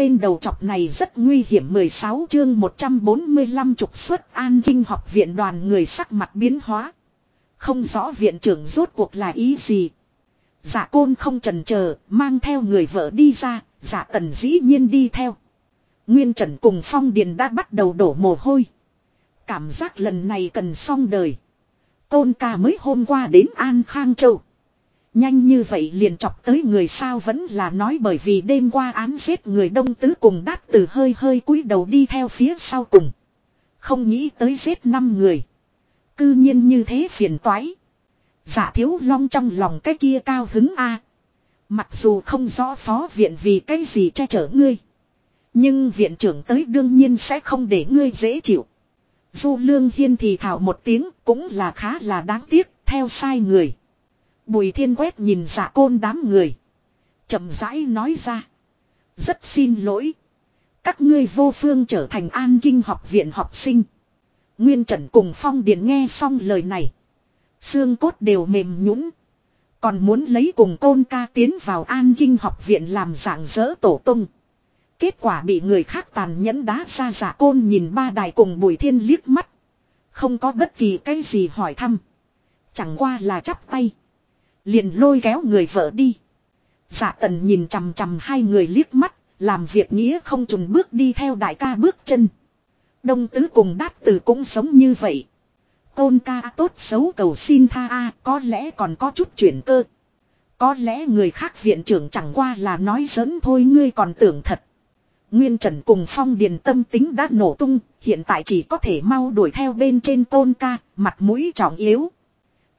tên đầu chọc này rất nguy hiểm 16 chương 145 trục xuất an kinh học viện đoàn người sắc mặt biến hóa. Không rõ viện trưởng rốt cuộc là ý gì. Giả côn không trần chờ mang theo người vợ đi ra, giả tần dĩ nhiên đi theo. Nguyên Trần cùng Phong Điền đã bắt đầu đổ mồ hôi. Cảm giác lần này cần xong đời. Côn ca mới hôm qua đến An Khang Châu. Nhanh như vậy liền chọc tới người sao vẫn là nói bởi vì đêm qua án giết người đông tứ cùng đát từ hơi hơi cúi đầu đi theo phía sau cùng. Không nghĩ tới giết năm người. Cư nhiên như thế phiền toái. Giả thiếu long trong lòng cái kia cao hứng a Mặc dù không rõ phó viện vì cái gì che chở ngươi. Nhưng viện trưởng tới đương nhiên sẽ không để ngươi dễ chịu. Du Lương Hiên thì thảo một tiếng cũng là khá là đáng tiếc, theo sai người. Bùi thiên quét nhìn giả côn đám người. chậm rãi nói ra. Rất xin lỗi. Các ngươi vô phương trở thành an kinh học viện học sinh. Nguyên Trần cùng Phong Điền nghe xong lời này. Xương cốt đều mềm nhũn Còn muốn lấy cùng côn ca tiến vào an kinh học viện làm giảng dỡ tổ tung. Kết quả bị người khác tàn nhẫn đá ra giả côn nhìn ba đài cùng bùi thiên liếc mắt. Không có bất kỳ cái gì hỏi thăm. Chẳng qua là chắp tay. Liền lôi kéo người vợ đi. Giả tần nhìn chằm chằm hai người liếc mắt. Làm việc nghĩa không trùng bước đi theo đại ca bước chân. Đông tứ cùng đát tử cũng sống như vậy. Côn ca tốt xấu cầu xin tha a có lẽ còn có chút chuyển cơ. Có lẽ người khác viện trưởng chẳng qua là nói giỡn thôi ngươi còn tưởng thật. Nguyên Trần cùng Phong Điền tâm tính đã nổ tung, hiện tại chỉ có thể mau đuổi theo bên trên tôn ca, mặt mũi trọng yếu.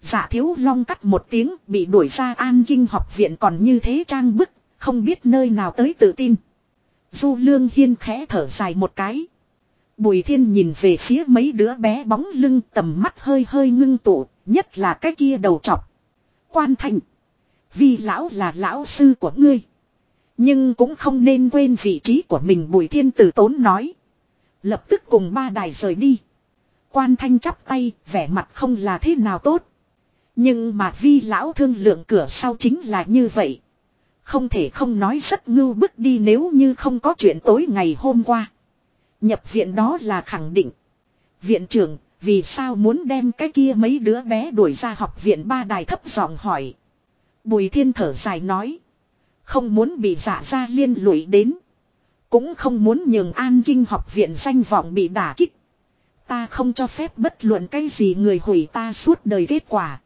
Giả thiếu long cắt một tiếng bị đuổi ra an kinh học viện còn như thế trang bức, không biết nơi nào tới tự tin. Du lương hiên khẽ thở dài một cái. Bùi thiên nhìn về phía mấy đứa bé bóng lưng tầm mắt hơi hơi ngưng tụ, nhất là cái kia đầu chọc Quan thành. Vì lão là lão sư của ngươi. Nhưng cũng không nên quên vị trí của mình bùi thiên tử tốn nói. Lập tức cùng ba đài rời đi. Quan thanh chắp tay, vẻ mặt không là thế nào tốt. Nhưng mà vi lão thương lượng cửa sau chính là như vậy. Không thể không nói rất ngưu bức đi nếu như không có chuyện tối ngày hôm qua. Nhập viện đó là khẳng định. Viện trưởng, vì sao muốn đem cái kia mấy đứa bé đuổi ra học viện ba đài thấp giọng hỏi. Bùi thiên thở dài nói. Không muốn bị giả ra liên lụy đến. Cũng không muốn nhường an kinh học viện danh vọng bị đả kích. Ta không cho phép bất luận cái gì người hủy ta suốt đời kết quả.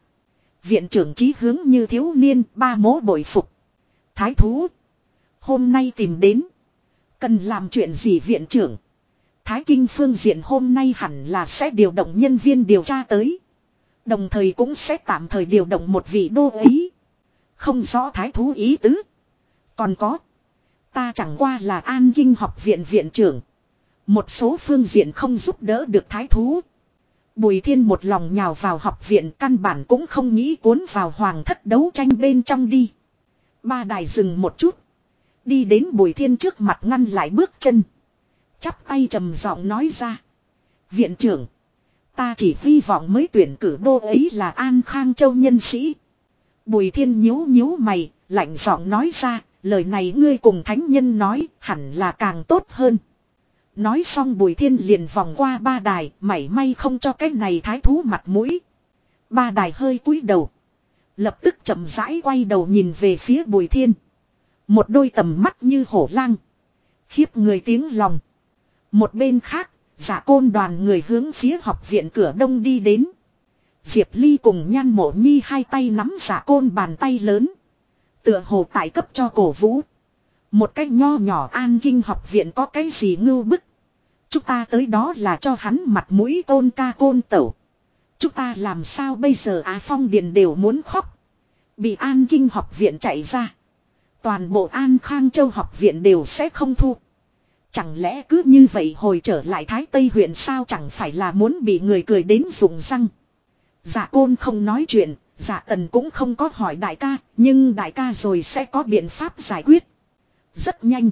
Viện trưởng chí hướng như thiếu niên, ba mố bội phục. Thái thú. Hôm nay tìm đến. Cần làm chuyện gì viện trưởng? Thái kinh phương diện hôm nay hẳn là sẽ điều động nhân viên điều tra tới. Đồng thời cũng sẽ tạm thời điều động một vị đô ấy. Không rõ thái thú ý tứ. Còn có. Ta chẳng qua là an kinh học viện viện trưởng. Một số phương diện không giúp đỡ được thái thú. Bùi thiên một lòng nhào vào học viện căn bản cũng không nghĩ cuốn vào hoàng thất đấu tranh bên trong đi. Ba đài dừng một chút. Đi đến bùi thiên trước mặt ngăn lại bước chân. Chắp tay trầm giọng nói ra. Viện trưởng. Ta chỉ hy vọng mới tuyển cử đô ấy là An Khang Châu nhân sĩ. Bùi thiên nhíu nhíu mày, lạnh giọng nói ra, lời này ngươi cùng thánh nhân nói, hẳn là càng tốt hơn. Nói xong bùi thiên liền vòng qua ba đài, mảy may không cho cái này thái thú mặt mũi. Ba đài hơi cúi đầu. Lập tức chậm rãi quay đầu nhìn về phía bùi thiên. Một đôi tầm mắt như hổ lang. Khiếp người tiếng lòng. Một bên khác, giả côn đoàn người hướng phía học viện cửa đông đi đến. Diệp Ly cùng nhan mộ nhi hai tay nắm giả côn bàn tay lớn. Tựa hồ tại cấp cho cổ vũ. Một cái nho nhỏ an kinh học viện có cái gì ngưu bức. Chúng ta tới đó là cho hắn mặt mũi côn ca côn tẩu. Chúng ta làm sao bây giờ Á Phong Điền đều muốn khóc. Bị an kinh học viện chạy ra. Toàn bộ an khang châu học viện đều sẽ không thu. Chẳng lẽ cứ như vậy hồi trở lại Thái Tây huyện sao chẳng phải là muốn bị người cười đến rụng răng. Dạ côn không nói chuyện, dạ tần cũng không có hỏi đại ca, nhưng đại ca rồi sẽ có biện pháp giải quyết. Rất nhanh.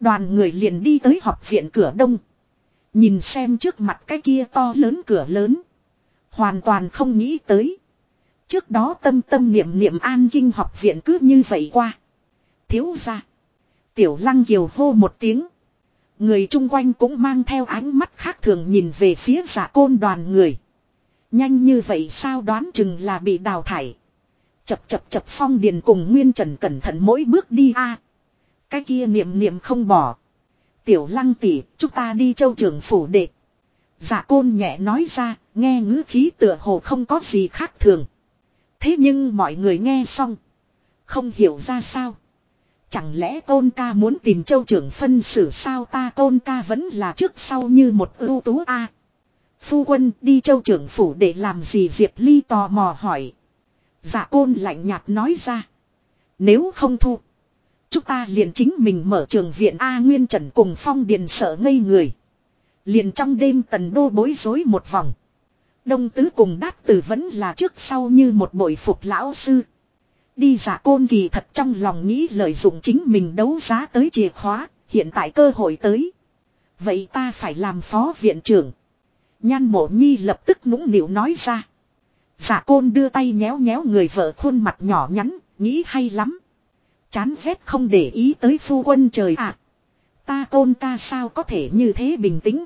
Đoàn người liền đi tới học viện cửa đông. Nhìn xem trước mặt cái kia to lớn cửa lớn. Hoàn toàn không nghĩ tới. Trước đó tâm tâm niệm niệm an kinh học viện cứ như vậy qua. Thiếu ra. Tiểu lăng kiều hô một tiếng. Người chung quanh cũng mang theo ánh mắt khác thường nhìn về phía giả côn đoàn người. Nhanh như vậy sao đoán chừng là bị đào thải. Chập chập chập phong điền cùng Nguyên Trần cẩn thận mỗi bước đi a cái kia niệm niệm không bỏ. Tiểu lăng tỉ, chúng ta đi châu trưởng phủ đệ. Dạ côn nhẹ nói ra, nghe ngữ khí tựa hồ không có gì khác thường. Thế nhưng mọi người nghe xong. Không hiểu ra sao. Chẳng lẽ tôn ca muốn tìm châu trưởng phân xử sao ta tôn ca vẫn là trước sau như một ưu tú a Phu quân đi châu trưởng phủ để làm gì Diệp Ly tò mò hỏi. Dạ côn lạnh nhạt nói ra. Nếu không thu. Chúng ta liền chính mình mở trường viện A Nguyên Trần cùng Phong Điền sợ ngây người. Liền trong đêm tần đô bối rối một vòng. Đông tứ cùng đát tử vẫn là trước sau như một bội phục lão sư. Đi giả côn kỳ thật trong lòng nghĩ lợi dụng chính mình đấu giá tới chìa khóa, hiện tại cơ hội tới. Vậy ta phải làm phó viện trưởng. Nhan mộ nhi lập tức nũng nịu nói ra. Giả côn đưa tay nhéo nhéo người vợ khuôn mặt nhỏ nhắn, nghĩ hay lắm. Chán ghét không để ý tới phu quân trời ạ. Ta côn ca sao có thể như thế bình tĩnh.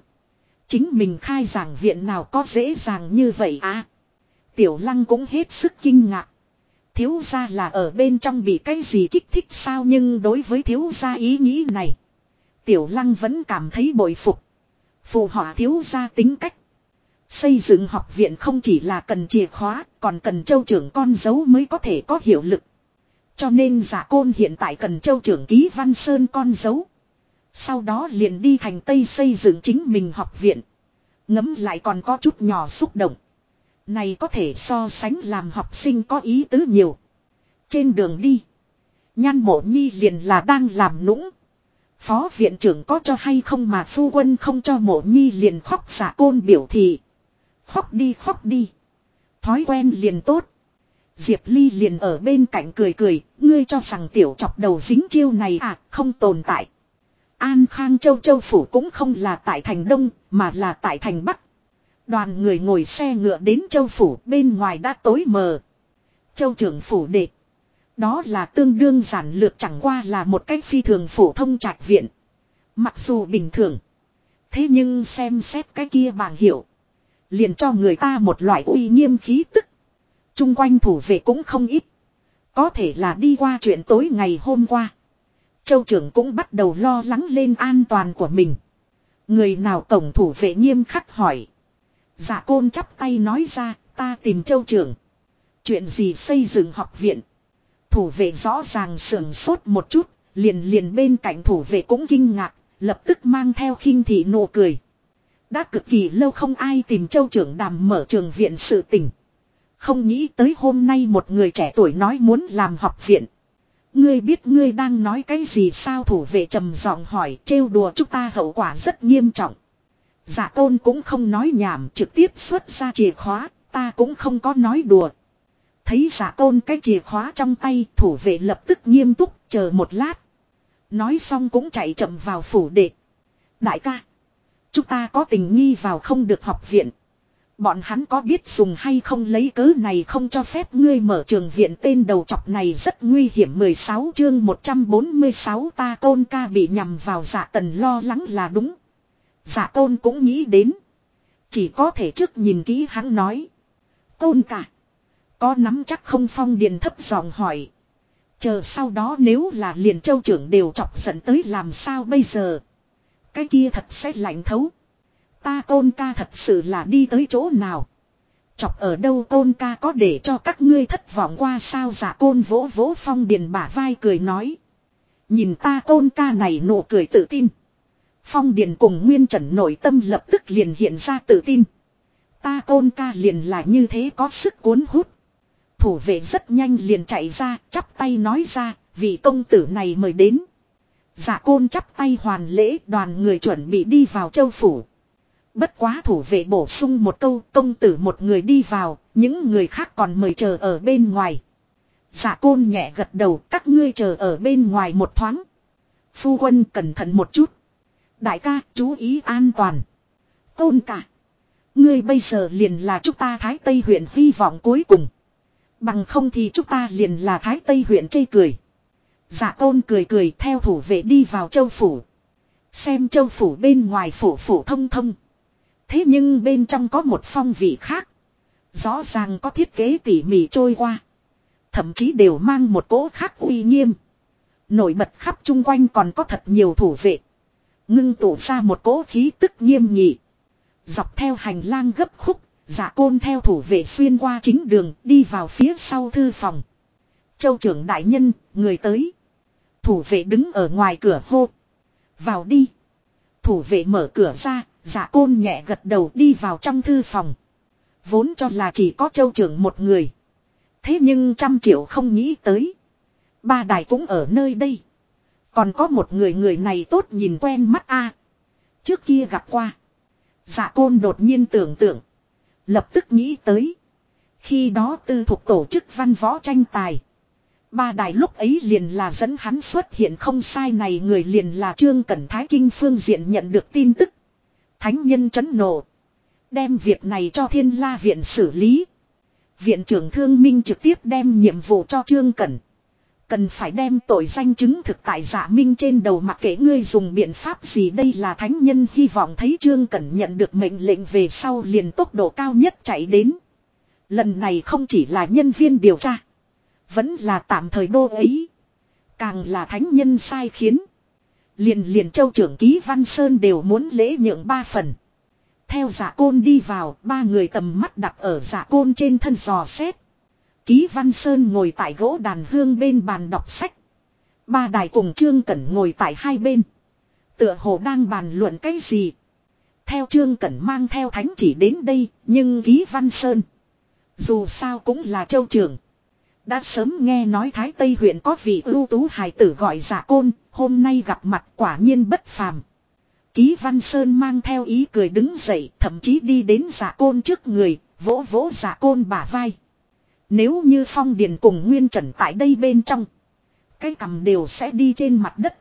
Chính mình khai giảng viện nào có dễ dàng như vậy à. Tiểu lăng cũng hết sức kinh ngạc. Thiếu gia là ở bên trong bị cái gì kích thích sao nhưng đối với thiếu gia ý nghĩ này. Tiểu lăng vẫn cảm thấy bội phục. Phù họa thiếu gia tính cách. Xây dựng học viện không chỉ là cần chìa khóa, còn cần châu trưởng con dấu mới có thể có hiệu lực. Cho nên giả côn hiện tại cần châu trưởng ký văn sơn con dấu. Sau đó liền đi thành Tây xây dựng chính mình học viện. Ngấm lại còn có chút nhỏ xúc động. Này có thể so sánh làm học sinh có ý tứ nhiều. Trên đường đi. Nhan mộ nhi liền là đang làm nũng. Phó viện trưởng có cho hay không mà phu quân không cho mộ nhi liền khóc giả côn biểu thị. Khóc đi khóc đi. Thói quen liền tốt. Diệp Ly liền ở bên cạnh cười cười, ngươi cho rằng tiểu chọc đầu dính chiêu này à, không tồn tại. An Khang Châu Châu Phủ cũng không là tại thành Đông, mà là tại thành Bắc. Đoàn người ngồi xe ngựa đến Châu Phủ bên ngoài đã tối mờ. Châu trưởng Phủ đệ. Đó là tương đương giản lược chẳng qua là một cách phi thường phổ thông trạch viện. Mặc dù bình thường. Thế nhưng xem xét cái kia bảng hiệu. Liền cho người ta một loại uy nghiêm khí tức. Trung quanh thủ vệ cũng không ít. Có thể là đi qua chuyện tối ngày hôm qua. Châu trưởng cũng bắt đầu lo lắng lên an toàn của mình. Người nào tổng thủ vệ nghiêm khắc hỏi. Giả côn chắp tay nói ra, ta tìm châu trưởng. Chuyện gì xây dựng học viện. Thủ vệ rõ ràng sưởng sốt một chút, liền liền bên cạnh thủ vệ cũng kinh ngạc, lập tức mang theo khinh thị nụ cười. Đã cực kỳ lâu không ai tìm châu trưởng đàm mở trường viện sự tình. Không nghĩ tới hôm nay một người trẻ tuổi nói muốn làm học viện. Ngươi biết ngươi đang nói cái gì sao thủ vệ trầm giọng hỏi trêu đùa chúng ta hậu quả rất nghiêm trọng. Giả tôn cũng không nói nhảm trực tiếp xuất ra chìa khóa, ta cũng không có nói đùa. Thấy giả tôn cái chìa khóa trong tay thủ vệ lập tức nghiêm túc chờ một lát. Nói xong cũng chạy chậm vào phủ đệ. Đại ca. Chúng ta có tình nghi vào không được học viện. Bọn hắn có biết dùng hay không lấy cớ này không cho phép ngươi mở trường viện tên đầu chọc này rất nguy hiểm 16 chương 146 ta tôn ca bị nhầm vào dạ tần lo lắng là đúng. Dạ tôn cũng nghĩ đến. Chỉ có thể trước nhìn kỹ hắn nói. Tôn ca. Có nắm chắc không phong điền thấp giọng hỏi. Chờ sau đó nếu là liền châu trưởng đều chọc giận tới làm sao bây giờ. Cái kia thật sẽ lạnh thấu. Ta tôn ca thật sự là đi tới chỗ nào. Chọc ở đâu tôn ca có để cho các ngươi thất vọng qua sao giả côn vỗ vỗ phong điền bả vai cười nói. Nhìn ta tôn ca này nụ cười tự tin. Phong điền cùng nguyên trần nội tâm lập tức liền hiện ra tự tin. Ta tôn ca liền là như thế có sức cuốn hút. Thủ vệ rất nhanh liền chạy ra, chắp tay nói ra, vị công tử này mời đến. Giả côn chắp tay hoàn lễ đoàn người chuẩn bị đi vào châu phủ. Bất quá thủ vệ bổ sung một câu công tử một người đi vào, những người khác còn mời chờ ở bên ngoài. Dạ côn nhẹ gật đầu các ngươi chờ ở bên ngoài một thoáng. Phu quân cẩn thận một chút. Đại ca chú ý an toàn. Côn cả. Ngươi bây giờ liền là chúng ta Thái Tây huyện hy vọng cuối cùng. Bằng không thì chúng ta liền là Thái Tây huyện chây cười. Dạ tôn cười cười theo thủ vệ đi vào châu phủ. Xem châu phủ bên ngoài phủ phủ thông thông. Thế nhưng bên trong có một phong vị khác. Rõ ràng có thiết kế tỉ mỉ trôi qua. Thậm chí đều mang một cỗ khác uy nghiêm. Nổi bật khắp chung quanh còn có thật nhiều thủ vệ. Ngưng tụ ra một cỗ khí tức nghiêm nghị. Dọc theo hành lang gấp khúc, giả côn theo thủ vệ xuyên qua chính đường đi vào phía sau thư phòng. Châu trưởng đại nhân, người tới. Thủ vệ đứng ở ngoài cửa hô. Vào đi. Thủ vệ mở cửa ra, giả côn nhẹ gật đầu đi vào trong thư phòng. Vốn cho là chỉ có châu trưởng một người. Thế nhưng trăm triệu không nghĩ tới. Ba đài cũng ở nơi đây. Còn có một người người này tốt nhìn quen mắt a Trước kia gặp qua. Dạ côn đột nhiên tưởng tượng. Lập tức nghĩ tới. Khi đó tư thuộc tổ chức văn võ tranh tài. Ba đài lúc ấy liền là dẫn hắn xuất hiện không sai này người liền là Trương Cẩn Thái Kinh phương diện nhận được tin tức. Thánh nhân chấn nộ. Đem việc này cho thiên la viện xử lý. Viện trưởng thương minh trực tiếp đem nhiệm vụ cho Trương Cẩn. Cần phải đem tội danh chứng thực tại giả minh trên đầu mặc kệ ngươi dùng biện pháp gì đây là thánh nhân hy vọng thấy Trương Cẩn nhận được mệnh lệnh về sau liền tốc độ cao nhất chạy đến. Lần này không chỉ là nhân viên điều tra. Vẫn là tạm thời đô ấy. Càng là thánh nhân sai khiến. Liền liền châu trưởng ký Văn Sơn đều muốn lễ nhượng ba phần. Theo giả côn đi vào, ba người tầm mắt đặt ở giả côn trên thân giò xét. Ký Văn Sơn ngồi tại gỗ đàn hương bên bàn đọc sách. Ba đài cùng Trương Cẩn ngồi tại hai bên. Tựa hồ đang bàn luận cái gì. Theo Trương Cẩn mang theo thánh chỉ đến đây, nhưng Ký Văn Sơn. Dù sao cũng là châu trưởng. Đã sớm nghe nói Thái Tây huyện có vị ưu tú hài tử gọi giả côn, hôm nay gặp mặt quả nhiên bất phàm. Ký Văn Sơn mang theo ý cười đứng dậy, thậm chí đi đến giả côn trước người, vỗ vỗ giả côn bả vai. Nếu như Phong Điền cùng Nguyên Trần tại đây bên trong, cái cầm đều sẽ đi trên mặt đất.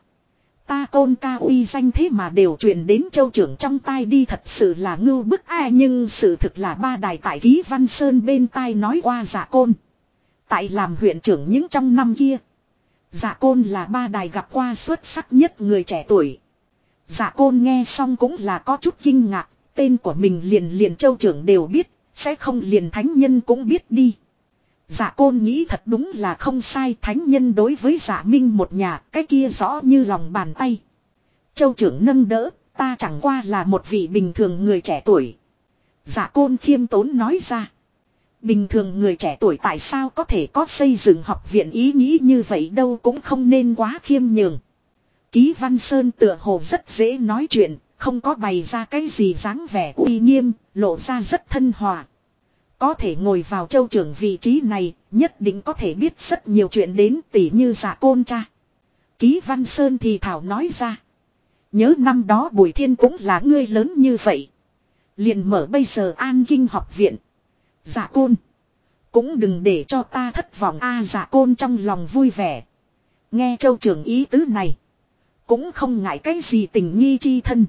Ta côn ca uy danh thế mà đều truyền đến châu trưởng trong tai đi thật sự là ngưu bức ai nhưng sự thực là ba đài tại ký Văn Sơn bên tai nói qua giả côn. Tại làm huyện trưởng những trong năm kia. Dạ côn là ba đài gặp qua xuất sắc nhất người trẻ tuổi. Dạ côn nghe xong cũng là có chút kinh ngạc, tên của mình liền liền châu trưởng đều biết, sẽ không liền thánh nhân cũng biết đi. Dạ côn nghĩ thật đúng là không sai thánh nhân đối với dạ minh một nhà, cái kia rõ như lòng bàn tay. Châu trưởng nâng đỡ, ta chẳng qua là một vị bình thường người trẻ tuổi. Dạ côn khiêm tốn nói ra. Bình thường người trẻ tuổi tại sao có thể có xây dựng học viện ý nghĩ như vậy đâu cũng không nên quá khiêm nhường. Ký Văn Sơn tựa hồ rất dễ nói chuyện, không có bày ra cái gì dáng vẻ uy nghiêm, lộ ra rất thân hòa. Có thể ngồi vào châu trưởng vị trí này, nhất định có thể biết rất nhiều chuyện đến tỉ như giả côn cha. Ký Văn Sơn thì thảo nói ra. Nhớ năm đó Bùi Thiên cũng là ngươi lớn như vậy. Liền mở bây giờ an kinh học viện dạ côn. Cũng đừng để cho ta thất vọng a dạ côn trong lòng vui vẻ. Nghe châu trưởng ý tứ này. Cũng không ngại cái gì tình nghi chi thân.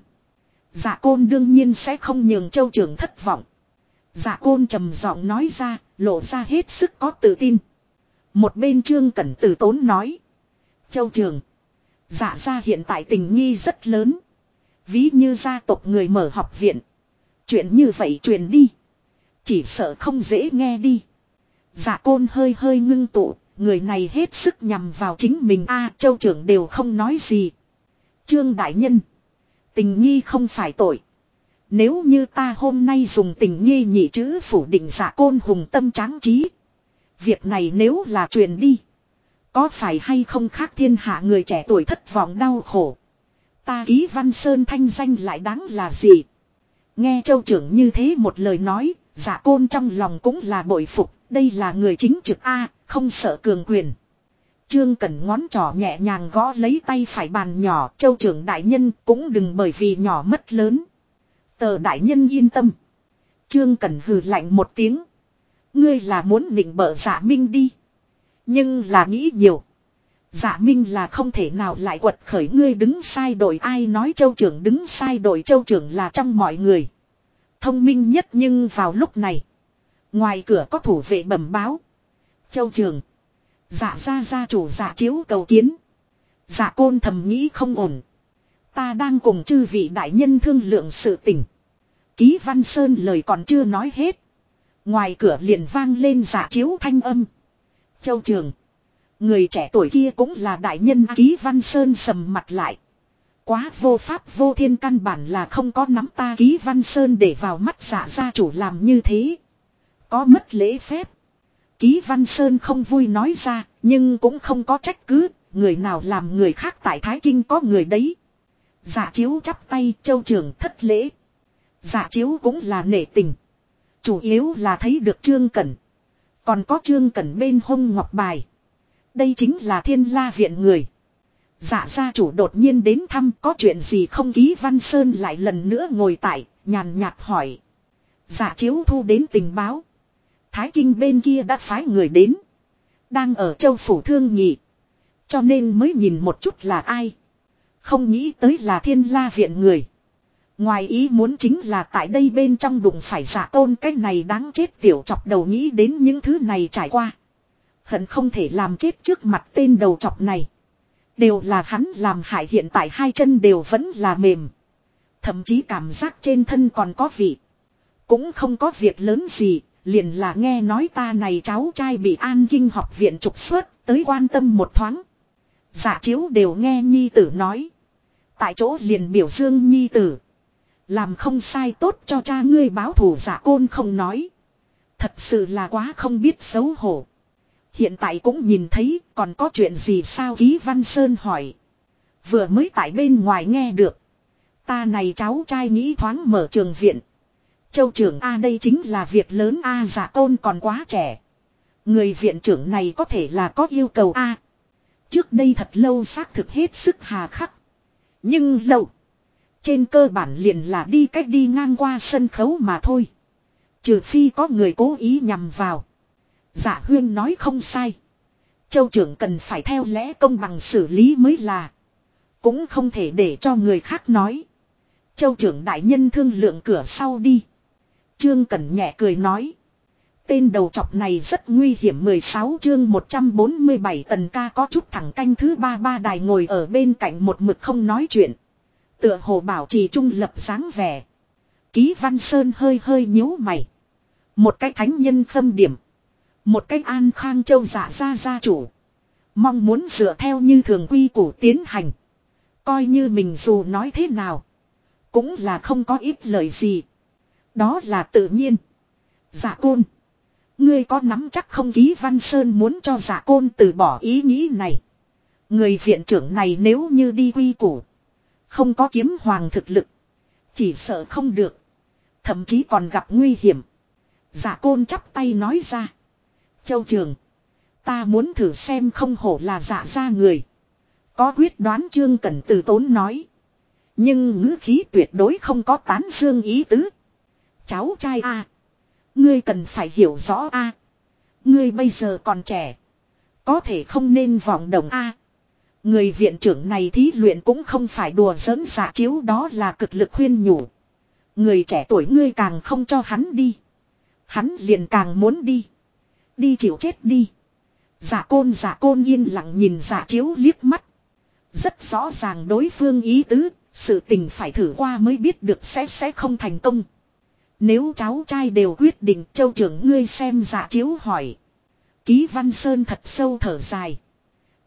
dạ côn đương nhiên sẽ không nhường châu trưởng thất vọng. dạ côn trầm giọng nói ra, lộ ra hết sức có tự tin. Một bên trương cẩn tử tốn nói. Châu trường. dạ ra hiện tại tình nghi rất lớn. Ví như gia tộc người mở học viện. Chuyện như vậy truyền đi. Chỉ sợ không dễ nghe đi. Dạ côn hơi hơi ngưng tụ, người này hết sức nhằm vào chính mình a châu trưởng đều không nói gì. Trương Đại Nhân. Tình nghi không phải tội. Nếu như ta hôm nay dùng tình nghi nhị chữ phủ định giả côn hùng tâm tráng trí. Việc này nếu là truyền đi. Có phải hay không khác thiên hạ người trẻ tuổi thất vọng đau khổ. Ta ký văn sơn thanh danh lại đáng là gì. Nghe châu trưởng như thế một lời nói, giả côn trong lòng cũng là bội phục, đây là người chính trực A, không sợ cường quyền. Trương Cẩn ngón trỏ nhẹ nhàng gõ lấy tay phải bàn nhỏ, châu trưởng đại nhân cũng đừng bởi vì nhỏ mất lớn. Tờ đại nhân yên tâm. Trương Cẩn hừ lạnh một tiếng. Ngươi là muốn nịnh bợ giả minh đi. Nhưng là nghĩ nhiều. Giả minh là không thể nào lại quật khởi ngươi đứng sai đội ai nói châu trưởng đứng sai đội châu trưởng là trong mọi người. Thông minh nhất nhưng vào lúc này. Ngoài cửa có thủ vệ bẩm báo. Châu Trường, Dạ ra gia chủ dạ chiếu cầu kiến. Dạ côn thầm nghĩ không ổn. Ta đang cùng chư vị đại nhân thương lượng sự tình. Ký Văn Sơn lời còn chưa nói hết. Ngoài cửa liền vang lên dạ chiếu thanh âm. Châu Trường. Người trẻ tuổi kia cũng là đại nhân Ký Văn Sơn sầm mặt lại. Quá vô pháp vô thiên căn bản là không có nắm ta Ký Văn Sơn để vào mắt giả gia chủ làm như thế. Có mất lễ phép. Ký Văn Sơn không vui nói ra, nhưng cũng không có trách cứ, người nào làm người khác tại Thái Kinh có người đấy. giả chiếu chắp tay châu trường thất lễ. giả chiếu cũng là nể tình. Chủ yếu là thấy được Trương Cẩn. Còn có Trương Cẩn bên hông ngọc bài. Đây chính là thiên la viện người. Dạ gia chủ đột nhiên đến thăm có chuyện gì không ký Văn Sơn lại lần nữa ngồi tại, nhàn nhạt hỏi. Dạ chiếu thu đến tình báo. Thái Kinh bên kia đã phái người đến. Đang ở châu phủ thương nhị. Cho nên mới nhìn một chút là ai. Không nghĩ tới là thiên la viện người. Ngoài ý muốn chính là tại đây bên trong đụng phải giả tôn cái này đáng chết tiểu chọc đầu nghĩ đến những thứ này trải qua. Hận không thể làm chết trước mặt tên đầu chọc này. Đều là hắn làm hại hiện tại hai chân đều vẫn là mềm. Thậm chí cảm giác trên thân còn có vị. Cũng không có việc lớn gì, liền là nghe nói ta này cháu trai bị an kinh học viện trục xuất, tới quan tâm một thoáng. Giả chiếu đều nghe nhi tử nói. Tại chỗ liền biểu dương nhi tử. Làm không sai tốt cho cha ngươi báo thù giả côn không nói. Thật sự là quá không biết xấu hổ. Hiện tại cũng nhìn thấy, còn có chuyện gì sao ký văn sơn hỏi. Vừa mới tại bên ngoài nghe được. Ta này cháu trai nghĩ thoáng mở trường viện. Châu trưởng A đây chính là việc lớn A dạ giả tôn còn quá trẻ. Người viện trưởng này có thể là có yêu cầu A. Trước đây thật lâu xác thực hết sức hà khắc. Nhưng lâu. Trên cơ bản liền là đi cách đi ngang qua sân khấu mà thôi. Trừ phi có người cố ý nhằm vào. Giả huyên nói không sai. Châu trưởng cần phải theo lẽ công bằng xử lý mới là. Cũng không thể để cho người khác nói. Châu trưởng đại nhân thương lượng cửa sau đi. Trương Cẩn nhẹ cười nói. Tên đầu chọc này rất nguy hiểm 16 chương 147 tần ca có chút thẳng canh thứ ba ba đài ngồi ở bên cạnh một mực không nói chuyện. Tựa hồ bảo trì trung lập dáng vẻ. Ký Văn Sơn hơi hơi nhíu mày. Một cái thánh nhân khâm điểm. Một cách an khang châu giả ra gia chủ. Mong muốn dựa theo như thường quy củ tiến hành. Coi như mình dù nói thế nào. Cũng là không có ít lời gì. Đó là tự nhiên. Giả côn. Ngươi có nắm chắc không ký Văn Sơn muốn cho giả côn từ bỏ ý nghĩ này. Người viện trưởng này nếu như đi quy củ. Không có kiếm hoàng thực lực. Chỉ sợ không được. Thậm chí còn gặp nguy hiểm. Giả côn chắp tay nói ra. Châu trường. Ta muốn thử xem không hổ là dạ giả ra người. Có quyết đoán trương cẩn từ tốn nói. Nhưng ngữ khí tuyệt đối không có tán dương ý tứ. Cháu trai a Ngươi cần phải hiểu rõ a Ngươi bây giờ còn trẻ. Có thể không nên vọng động a Người viện trưởng này thí luyện cũng không phải đùa giỡn giả chiếu đó là cực lực khuyên nhủ. Người trẻ tuổi ngươi càng không cho hắn đi. Hắn liền càng muốn đi. Đi chịu chết đi. Giả côn giả côn yên lặng nhìn giả chiếu liếc mắt. Rất rõ ràng đối phương ý tứ, sự tình phải thử qua mới biết được sẽ sẽ không thành công. Nếu cháu trai đều quyết định châu trưởng ngươi xem giả chiếu hỏi. Ký Văn Sơn thật sâu thở dài.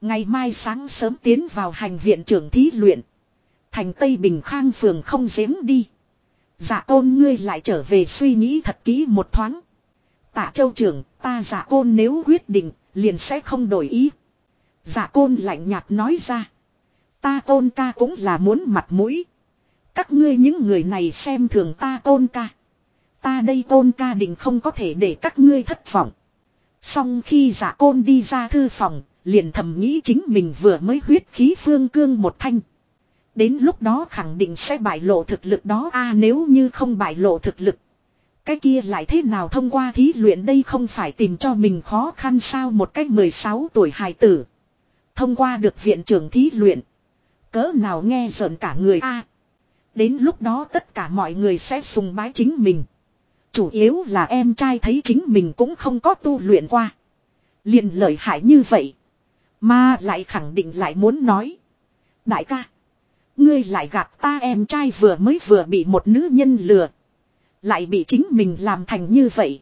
Ngày mai sáng sớm tiến vào hành viện trưởng thí luyện. Thành Tây Bình Khang phường không giếng đi. Giả côn ngươi lại trở về suy nghĩ thật kỹ một thoáng. Tạ châu trưởng, ta giả côn nếu quyết định, liền sẽ không đổi ý. Giả côn lạnh nhạt nói ra. Ta côn ca cũng là muốn mặt mũi. Các ngươi những người này xem thường ta côn ca. Ta đây côn ca định không có thể để các ngươi thất vọng. Xong khi giả côn đi ra thư phòng, liền thầm nghĩ chính mình vừa mới huyết khí phương cương một thanh. Đến lúc đó khẳng định sẽ bại lộ thực lực đó a nếu như không bại lộ thực lực. Cái kia lại thế nào thông qua thí luyện đây không phải tìm cho mình khó khăn sao một cách 16 tuổi hài tử. Thông qua được viện trưởng thí luyện. Cỡ nào nghe giận cả người a Đến lúc đó tất cả mọi người sẽ sùng bái chính mình. Chủ yếu là em trai thấy chính mình cũng không có tu luyện qua. liền lợi hại như vậy. Mà lại khẳng định lại muốn nói. Đại ca. Ngươi lại gạt ta em trai vừa mới vừa bị một nữ nhân lừa. Lại bị chính mình làm thành như vậy.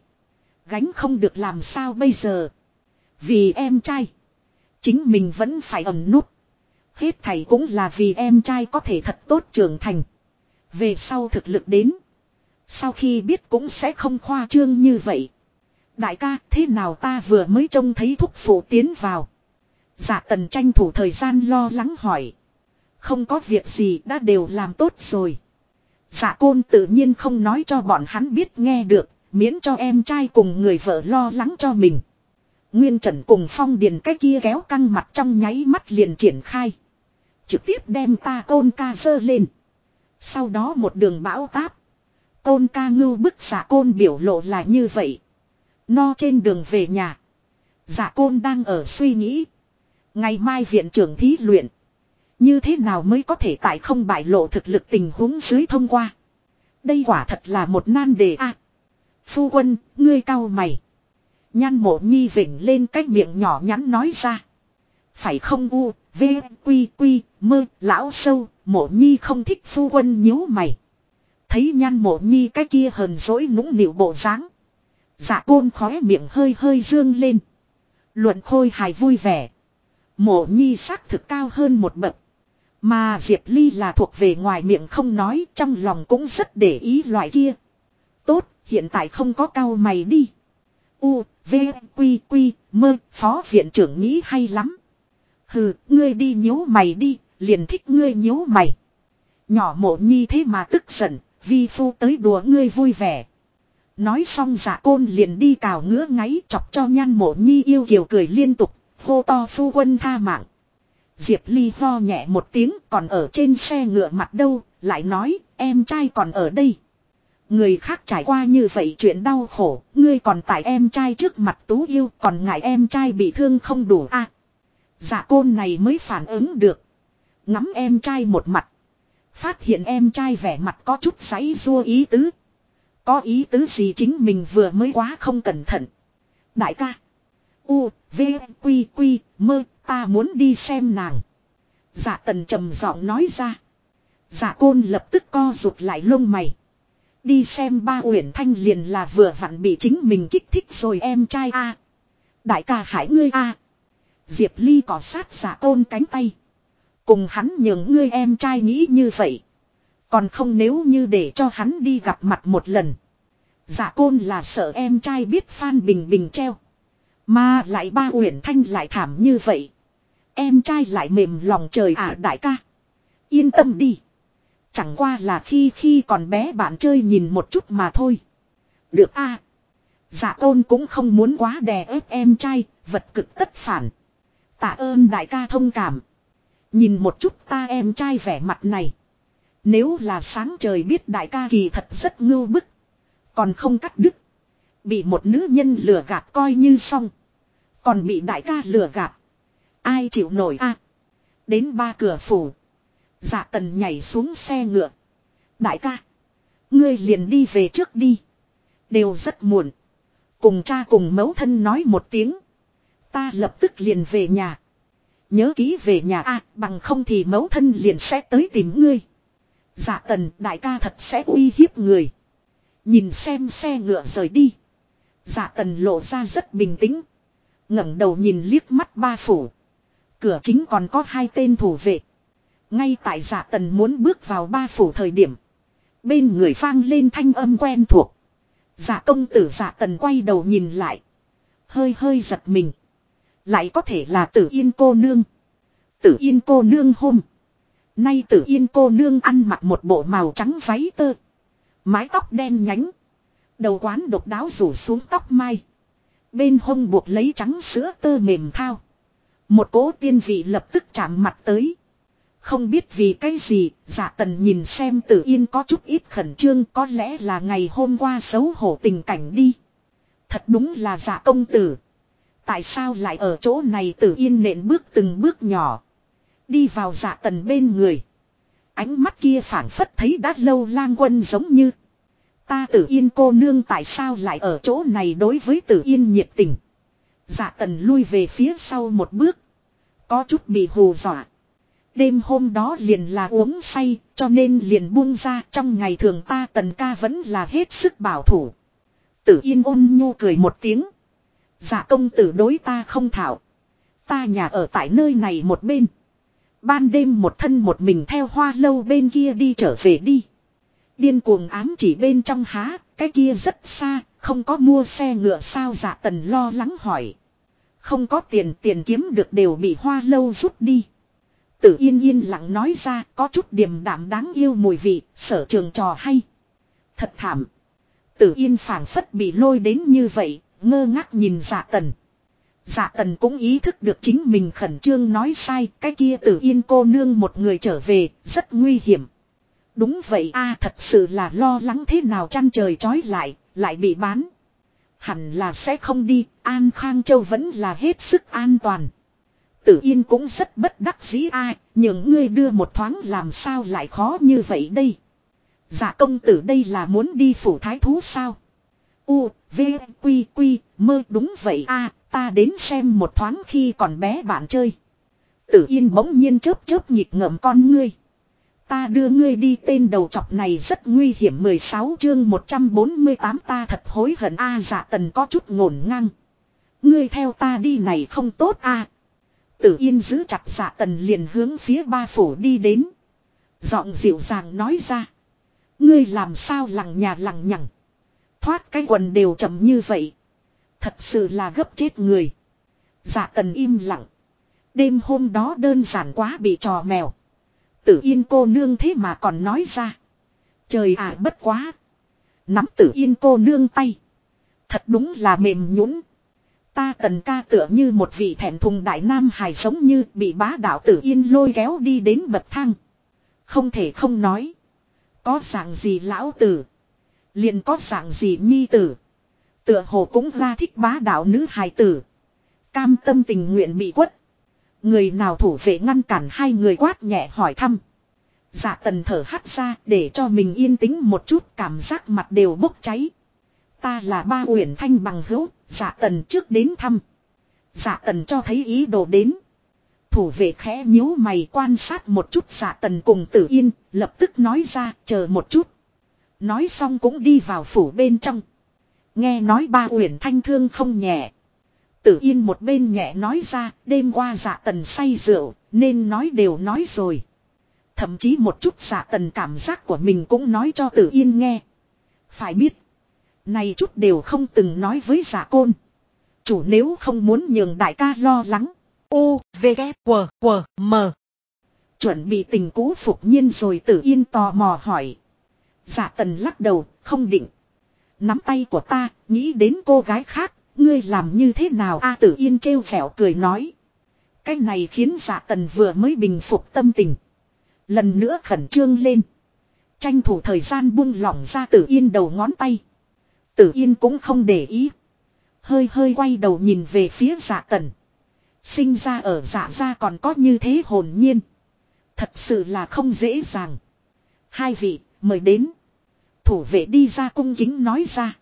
Gánh không được làm sao bây giờ. Vì em trai. Chính mình vẫn phải ẩn nút. Hết thầy cũng là vì em trai có thể thật tốt trưởng thành. Về sau thực lực đến. Sau khi biết cũng sẽ không khoa trương như vậy. Đại ca, thế nào ta vừa mới trông thấy thúc phụ tiến vào. Dạ tần tranh thủ thời gian lo lắng hỏi. Không có việc gì, đã đều làm tốt rồi. Dạ côn tự nhiên không nói cho bọn hắn biết nghe được, miễn cho em trai cùng người vợ lo lắng cho mình. Nguyên Trần cùng Phong Điền cái kia kéo căng mặt trong nháy mắt liền triển khai. Trực tiếp đem ta côn ca dơ lên. Sau đó một đường bão táp. Côn ca ngưu bức giả côn biểu lộ là như vậy. No trên đường về nhà. Giả côn đang ở suy nghĩ. Ngày mai viện trưởng thí luyện. Như thế nào mới có thể tại không bại lộ thực lực tình huống dưới thông qua. Đây quả thật là một nan đề a. phu quân, ngươi cao mày. Nhan mộ nhi vỉnh lên cái miệng nhỏ nhắn nói ra. Phải không u, v, quy, quy, mơ, lão sâu, mộ nhi không thích phu quân nhíu mày. Thấy nhan mộ nhi cái kia hờn dỗi nũng nịu bộ dáng Dạ côn khóe miệng hơi hơi dương lên. Luận khôi hài vui vẻ. Mộ nhi xác thực cao hơn một bậc. Mà Diệp Ly là thuộc về ngoài miệng không nói trong lòng cũng rất để ý loại kia. Tốt, hiện tại không có cao mày đi. U, V, Quy, Quy, mơ, phó viện trưởng nghĩ hay lắm. Hừ, ngươi đi nhíu mày đi, liền thích ngươi nhíu mày. Nhỏ mộ nhi thế mà tức giận, vi phu tới đùa ngươi vui vẻ. Nói xong giả côn liền đi cào ngứa ngáy chọc cho nhan mộ nhi yêu kiều cười liên tục, hô to phu quân tha mạng. Diệp Ly ho nhẹ một tiếng còn ở trên xe ngựa mặt đâu, lại nói em trai còn ở đây. Người khác trải qua như vậy chuyện đau khổ, ngươi còn tại em trai trước mặt tú yêu còn ngại em trai bị thương không đủ a à, Dạ côn này mới phản ứng được. Ngắm em trai một mặt. Phát hiện em trai vẻ mặt có chút giấy rua ý tứ. Có ý tứ gì chính mình vừa mới quá không cẩn thận. Đại ca. U, V, Quy, Quy, mơ, ta muốn đi xem nàng. Dạ tần trầm giọng nói ra. Dạ côn lập tức co rụt lại lông mày. Đi xem ba uyển thanh liền là vừa vặn bị chính mình kích thích rồi em trai a Đại ca hải ngươi a Diệp Ly cỏ sát dạ giả tôn cánh tay. Cùng hắn nhường ngươi em trai nghĩ như vậy. Còn không nếu như để cho hắn đi gặp mặt một lần. Giả côn là sợ em trai biết Phan Bình Bình treo. Mà lại ba uyển thanh lại thảm như vậy. Em trai lại mềm lòng trời à đại ca. Yên tâm đi. Chẳng qua là khi khi còn bé bạn chơi nhìn một chút mà thôi. Được a à. Dạ tôn cũng không muốn quá đè ép em trai, vật cực tất phản. Tạ ơn đại ca thông cảm. Nhìn một chút ta em trai vẻ mặt này. Nếu là sáng trời biết đại ca kỳ thật rất ngưu bức. Còn không cắt đứt. Bị một nữ nhân lừa gạt coi như xong. Còn bị đại ca lừa gạt. Ai chịu nổi a Đến ba cửa phủ. Dạ tần nhảy xuống xe ngựa. Đại ca. Ngươi liền đi về trước đi. Đều rất muộn. Cùng cha cùng mẫu thân nói một tiếng. Ta lập tức liền về nhà. Nhớ ký về nhà a, bằng không thì mẫu thân liền sẽ tới tìm ngươi. Dạ tần, đại ca thật sẽ uy hiếp người. Nhìn xem xe ngựa rời đi. Dạ tần lộ ra rất bình tĩnh. ngẩng đầu nhìn liếc mắt ba phủ. Cửa chính còn có hai tên thủ vệ. Ngay tại giả tần muốn bước vào ba phủ thời điểm. Bên người vang lên thanh âm quen thuộc. giả công tử giả tần quay đầu nhìn lại. Hơi hơi giật mình. Lại có thể là tử yên cô nương. Tử yên cô nương hôm. Nay tử yên cô nương ăn mặc một bộ màu trắng váy tơ. Mái tóc đen nhánh. Đầu quán độc đáo rủ xuống tóc mai. Bên hông buộc lấy trắng sữa tơ mềm thao. Một cố tiên vị lập tức chạm mặt tới. Không biết vì cái gì, giả tần nhìn xem tử yên có chút ít khẩn trương có lẽ là ngày hôm qua xấu hổ tình cảnh đi. Thật đúng là giả công tử. Tại sao lại ở chỗ này tử yên nện bước từng bước nhỏ. Đi vào giả tần bên người. Ánh mắt kia phản phất thấy đã lâu lang quân giống như. Ta tử yên cô nương tại sao lại ở chỗ này đối với tử yên nhiệt tình dạ tần lui về phía sau một bước. Có chút bị hù dọa. Đêm hôm đó liền là uống say, cho nên liền buông ra trong ngày thường ta tần ca vẫn là hết sức bảo thủ. Tử yên ôn nhu cười một tiếng. Dạ công tử đối ta không thảo. Ta nhà ở tại nơi này một bên. Ban đêm một thân một mình theo hoa lâu bên kia đi trở về đi. Điên cuồng ám chỉ bên trong há, cái kia rất xa, không có mua xe ngựa sao dạ tần lo lắng hỏi. Không có tiền tiền kiếm được đều bị hoa lâu rút đi. Tử yên yên lặng nói ra có chút điềm đạm đáng yêu mùi vị, sở trường trò hay. Thật thảm. Tử yên phảng phất bị lôi đến như vậy, ngơ ngác nhìn dạ tần. Dạ tần cũng ý thức được chính mình khẩn trương nói sai, cái kia tử yên cô nương một người trở về, rất nguy hiểm. Đúng vậy a thật sự là lo lắng thế nào chăn trời trói lại, lại bị bán. Hẳn là sẽ không đi, An Khang Châu vẫn là hết sức an toàn. Tử Yên cũng rất bất đắc dĩ ai, những ngươi đưa một thoáng làm sao lại khó như vậy đây. Dạ công tử đây là muốn đi phủ thái thú sao. U, V, Quy, Quy, mơ đúng vậy a ta đến xem một thoáng khi còn bé bạn chơi. Tử Yên bỗng nhiên chớp chớp nhịp ngậm con ngươi. Ta đưa ngươi đi tên đầu chọc này rất nguy hiểm 16 chương 148 ta thật hối hận a à, dạ tần có chút ngổn ngang. Ngươi theo ta đi này không tốt a Tử yên giữ chặt dạ tần liền hướng phía ba phủ đi đến. Giọng dịu dàng nói ra. Ngươi làm sao lằng nhà lằng nhằng. Thoát cái quần đều chậm như vậy. Thật sự là gấp chết người. Dạ tần im lặng. Đêm hôm đó đơn giản quá bị trò mèo. Tử yên cô nương thế mà còn nói ra. Trời ạ, bất quá. Nắm tử yên cô nương tay. Thật đúng là mềm nhũn. Ta tần ca tựa như một vị thẹn thùng đại nam hài giống như bị bá đạo tử yên lôi kéo đi đến bậc thang. Không thể không nói. Có dạng gì lão tử. Liền có dạng gì nhi tử. Tựa hồ cũng ra thích bá đạo nữ hài tử. Cam tâm tình nguyện bị quất. Người nào thủ vệ ngăn cản hai người quát nhẹ hỏi thăm. Dạ tần thở hắt ra để cho mình yên tĩnh một chút cảm giác mặt đều bốc cháy. Ta là ba uyển thanh bằng hữu, dạ tần trước đến thăm. Dạ tần cho thấy ý đồ đến. Thủ vệ khẽ nhíu mày quan sát một chút dạ tần cùng tử yên, lập tức nói ra chờ một chút. Nói xong cũng đi vào phủ bên trong. Nghe nói ba uyển thanh thương không nhẹ. Tử yên một bên nhẹ nói ra, đêm qua dạ tần say rượu, nên nói đều nói rồi. Thậm chí một chút dạ tần cảm giác của mình cũng nói cho tử yên nghe. Phải biết, này chút đều không từng nói với giả côn. Chủ nếu không muốn nhường đại ca lo lắng. U, V, K, W, W, M. Chuẩn bị tình cũ phục nhiên rồi tử yên tò mò hỏi. Giả tần lắc đầu, không định. Nắm tay của ta, nghĩ đến cô gái khác, ngươi làm như thế nào a tử yên trêu vẻo cười nói. Cái này khiến giả tần vừa mới bình phục tâm tình. Lần nữa khẩn trương lên. Tranh thủ thời gian buông lỏng ra tử yên đầu ngón tay. Tử Yên cũng không để ý. Hơi hơi quay đầu nhìn về phía dạ tần. Sinh ra ở dạ gia còn có như thế hồn nhiên. Thật sự là không dễ dàng. Hai vị, mời đến. Thủ vệ đi ra cung kính nói ra.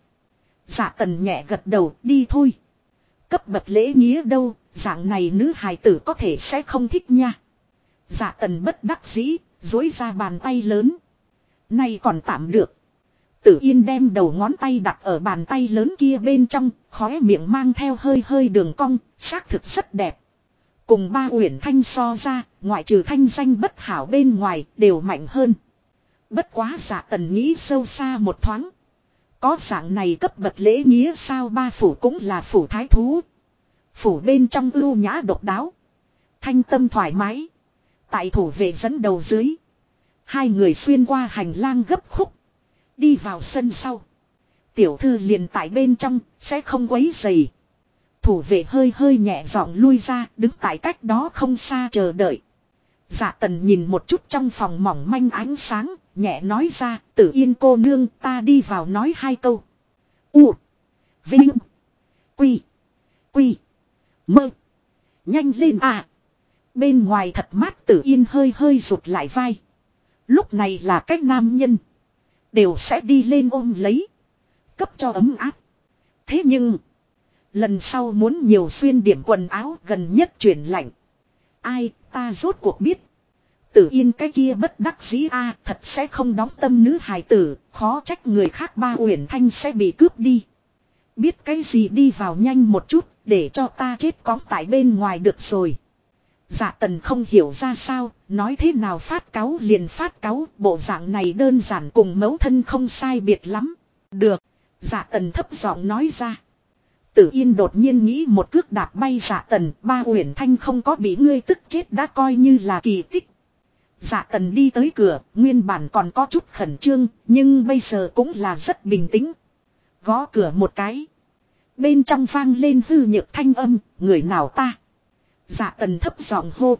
Dạ tần nhẹ gật đầu, đi thôi. Cấp bậc lễ nghĩa đâu, dạng này nữ hài tử có thể sẽ không thích nha. Dạ tần bất đắc dĩ, dối ra bàn tay lớn. Nay còn tạm được. Tử Yên đem đầu ngón tay đặt ở bàn tay lớn kia bên trong, khóe miệng mang theo hơi hơi đường cong, xác thực rất đẹp. Cùng ba uyển thanh so ra, ngoại trừ thanh danh bất hảo bên ngoài, đều mạnh hơn. Bất quá giả tần nghĩ sâu xa một thoáng. Có dạng này cấp bậc lễ nghĩa sao ba phủ cũng là phủ thái thú. Phủ bên trong ưu nhã độc đáo. Thanh tâm thoải mái. Tại thủ vệ dẫn đầu dưới. Hai người xuyên qua hành lang gấp khúc. Đi vào sân sau. Tiểu thư liền tại bên trong, sẽ không quấy dày. Thủ vệ hơi hơi nhẹ giọng lui ra, đứng tại cách đó không xa chờ đợi. Dạ tần nhìn một chút trong phòng mỏng manh ánh sáng, nhẹ nói ra, tử yên cô nương ta đi vào nói hai câu. U. Vinh. Quy. Quy. Mơ. Nhanh lên à. Bên ngoài thật mát tử yên hơi hơi rụt lại vai. Lúc này là cách nam nhân. Đều sẽ đi lên ôm lấy. Cấp cho ấm áp. Thế nhưng. Lần sau muốn nhiều xuyên điểm quần áo gần nhất chuyển lạnh. Ai ta rốt cuộc biết. Tử yên cái kia bất đắc dĩ a thật sẽ không đóng tâm nữ hài tử, khó trách người khác ba uyển thanh sẽ bị cướp đi. Biết cái gì đi vào nhanh một chút, để cho ta chết cóng tại bên ngoài được rồi. Dạ tần không hiểu ra sao, nói thế nào phát cáu liền phát cáu, bộ dạng này đơn giản cùng mẫu thân không sai biệt lắm. Được, dạ tần thấp giọng nói ra. Tử Yên đột nhiên nghĩ một cước đạp bay dạ tần, ba uyển thanh không có bị ngươi tức chết đã coi như là kỳ tích. Dạ tần đi tới cửa, nguyên bản còn có chút khẩn trương, nhưng bây giờ cũng là rất bình tĩnh. Gõ cửa một cái. Bên trong vang lên hư nhược thanh âm, người nào ta? Dạ tần thấp giọng hô.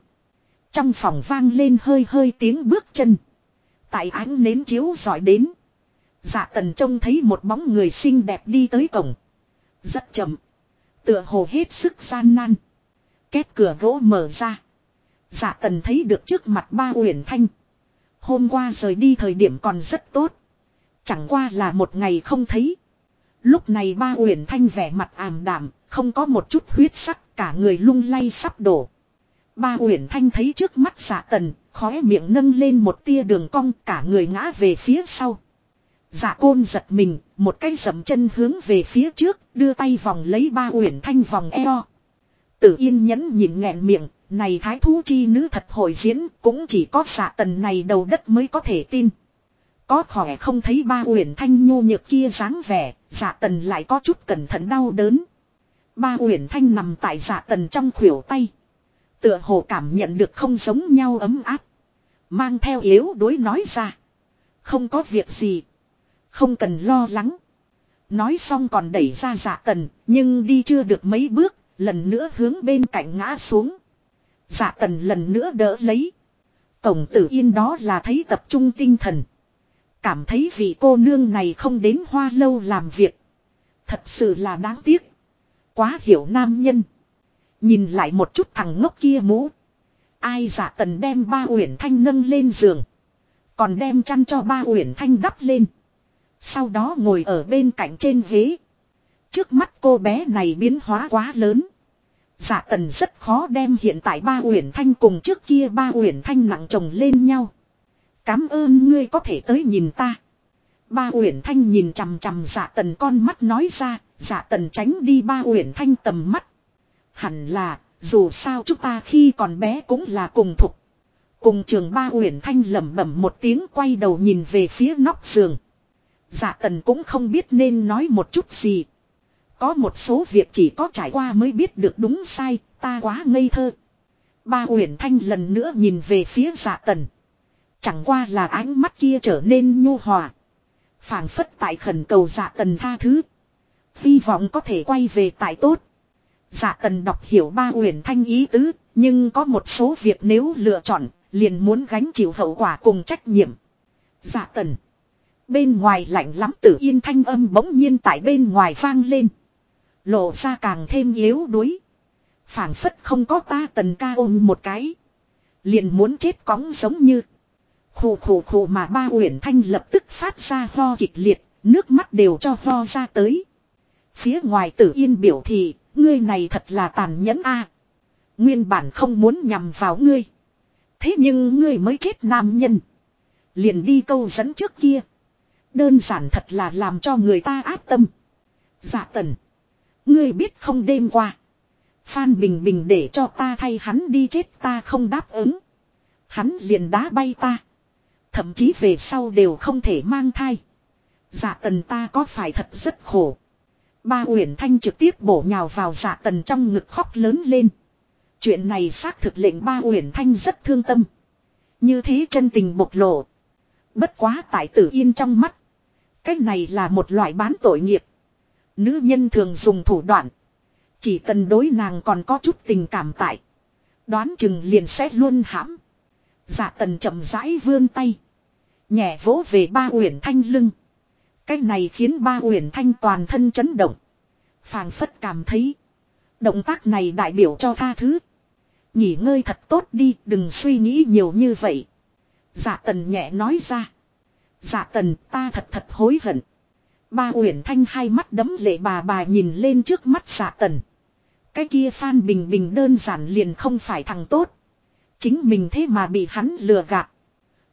Trong phòng vang lên hơi hơi tiếng bước chân. Tại ánh nến chiếu dọi đến. Dạ tần trông thấy một bóng người xinh đẹp đi tới cổng. Rất chậm. Tựa hồ hết sức gian nan. Két cửa gỗ mở ra. Dạ tần thấy được trước mặt ba uyển thanh. Hôm qua rời đi thời điểm còn rất tốt. Chẳng qua là một ngày không thấy. Lúc này ba uyển thanh vẻ mặt ảm đạm, không có một chút huyết sắc, cả người lung lay sắp đổ. Ba uyển thanh thấy trước mắt dạ tần, khóe miệng nâng lên một tia đường cong cả người ngã về phía sau. Dạ côn giật mình, một cái dầm chân hướng về phía trước, đưa tay vòng lấy ba uyển thanh vòng eo. Tử yên nhẫn nhịn nghẹn miệng, này thái thú chi nữ thật hồi diễn, cũng chỉ có xạ tần này đầu đất mới có thể tin. Có khỏe không thấy ba uyển thanh nhu nhược kia dáng vẻ, dạ tần lại có chút cẩn thận đau đớn. Ba uyển thanh nằm tại dạ tần trong khuỷu tay. Tựa hồ cảm nhận được không giống nhau ấm áp. Mang theo yếu đối nói ra. Không có việc gì. Không cần lo lắng. Nói xong còn đẩy ra dạ tần, nhưng đi chưa được mấy bước, lần nữa hướng bên cạnh ngã xuống. Dạ tần lần nữa đỡ lấy. Tổng tử yên đó là thấy tập trung tinh thần. Cảm thấy vị cô nương này không đến hoa lâu làm việc. Thật sự là đáng tiếc. Quá hiểu nam nhân. Nhìn lại một chút thằng ngốc kia mũ. Ai giả tần đem ba uyển thanh nâng lên giường. Còn đem chăn cho ba uyển thanh đắp lên. Sau đó ngồi ở bên cạnh trên ghế. Trước mắt cô bé này biến hóa quá lớn. Giả tần rất khó đem hiện tại ba uyển thanh cùng trước kia ba uyển thanh nặng chồng lên nhau. Cám ơn ngươi có thể tới nhìn ta. Ba uyển thanh nhìn chằm chằm giả tần con mắt nói ra, giả tần tránh đi ba uyển thanh tầm mắt. Hẳn là, dù sao chúng ta khi còn bé cũng là cùng thục. Cùng trường ba uyển thanh lẩm bẩm một tiếng quay đầu nhìn về phía nóc giường. Dạ tần cũng không biết nên nói một chút gì. Có một số việc chỉ có trải qua mới biết được đúng sai, ta quá ngây thơ. Ba uyển thanh lần nữa nhìn về phía dạ tần. Chẳng qua là ánh mắt kia trở nên nhu hòa. phảng phất tại khẩn cầu dạ tần tha thứ. Hy vọng có thể quay về tại tốt. Dạ tần đọc hiểu ba uyển thanh ý tứ, nhưng có một số việc nếu lựa chọn, liền muốn gánh chịu hậu quả cùng trách nhiệm. Dạ tần. Bên ngoài lạnh lắm tử yên thanh âm bỗng nhiên tại bên ngoài vang lên. Lộ ra càng thêm yếu đuối. phảng phất không có ta tần ca ôm một cái. Liền muốn chết cóng giống như. Khủ khủ khủ mà ba uyển thanh lập tức phát ra ho kịch liệt, nước mắt đều cho ho ra tới. Phía ngoài tử yên biểu thị, ngươi này thật là tàn nhẫn a. Nguyên bản không muốn nhằm vào ngươi. Thế nhưng ngươi mới chết nam nhân. Liền đi câu dẫn trước kia. Đơn giản thật là làm cho người ta áp tâm. Dạ tần. Ngươi biết không đêm qua. Phan Bình Bình để cho ta thay hắn đi chết ta không đáp ứng. Hắn liền đá bay ta. Thậm chí về sau đều không thể mang thai. Dạ tần ta có phải thật rất khổ. Ba Uyển Thanh trực tiếp bổ nhào vào dạ tần trong ngực khóc lớn lên. Chuyện này xác thực lệnh ba Uyển Thanh rất thương tâm. Như thế chân tình bộc lộ. Bất quá tại tử yên trong mắt. Cách này là một loại bán tội nghiệp. Nữ nhân thường dùng thủ đoạn. Chỉ cần đối nàng còn có chút tình cảm tại. Đoán chừng liền sẽ luôn hãm. giả tần chậm rãi vươn tay. Nhẹ vỗ về ba uyển thanh lưng. Cái này khiến ba uyển thanh toàn thân chấn động. phảng phất cảm thấy. Động tác này đại biểu cho tha thứ. Nghỉ ngơi thật tốt đi, đừng suy nghĩ nhiều như vậy. giả tần nhẹ nói ra. giả tần ta thật thật hối hận. Ba uyển thanh hai mắt đấm lệ bà bà nhìn lên trước mắt dạ tần. Cái kia Phan Bình Bình đơn giản liền không phải thằng tốt. Chính mình thế mà bị hắn lừa gạt.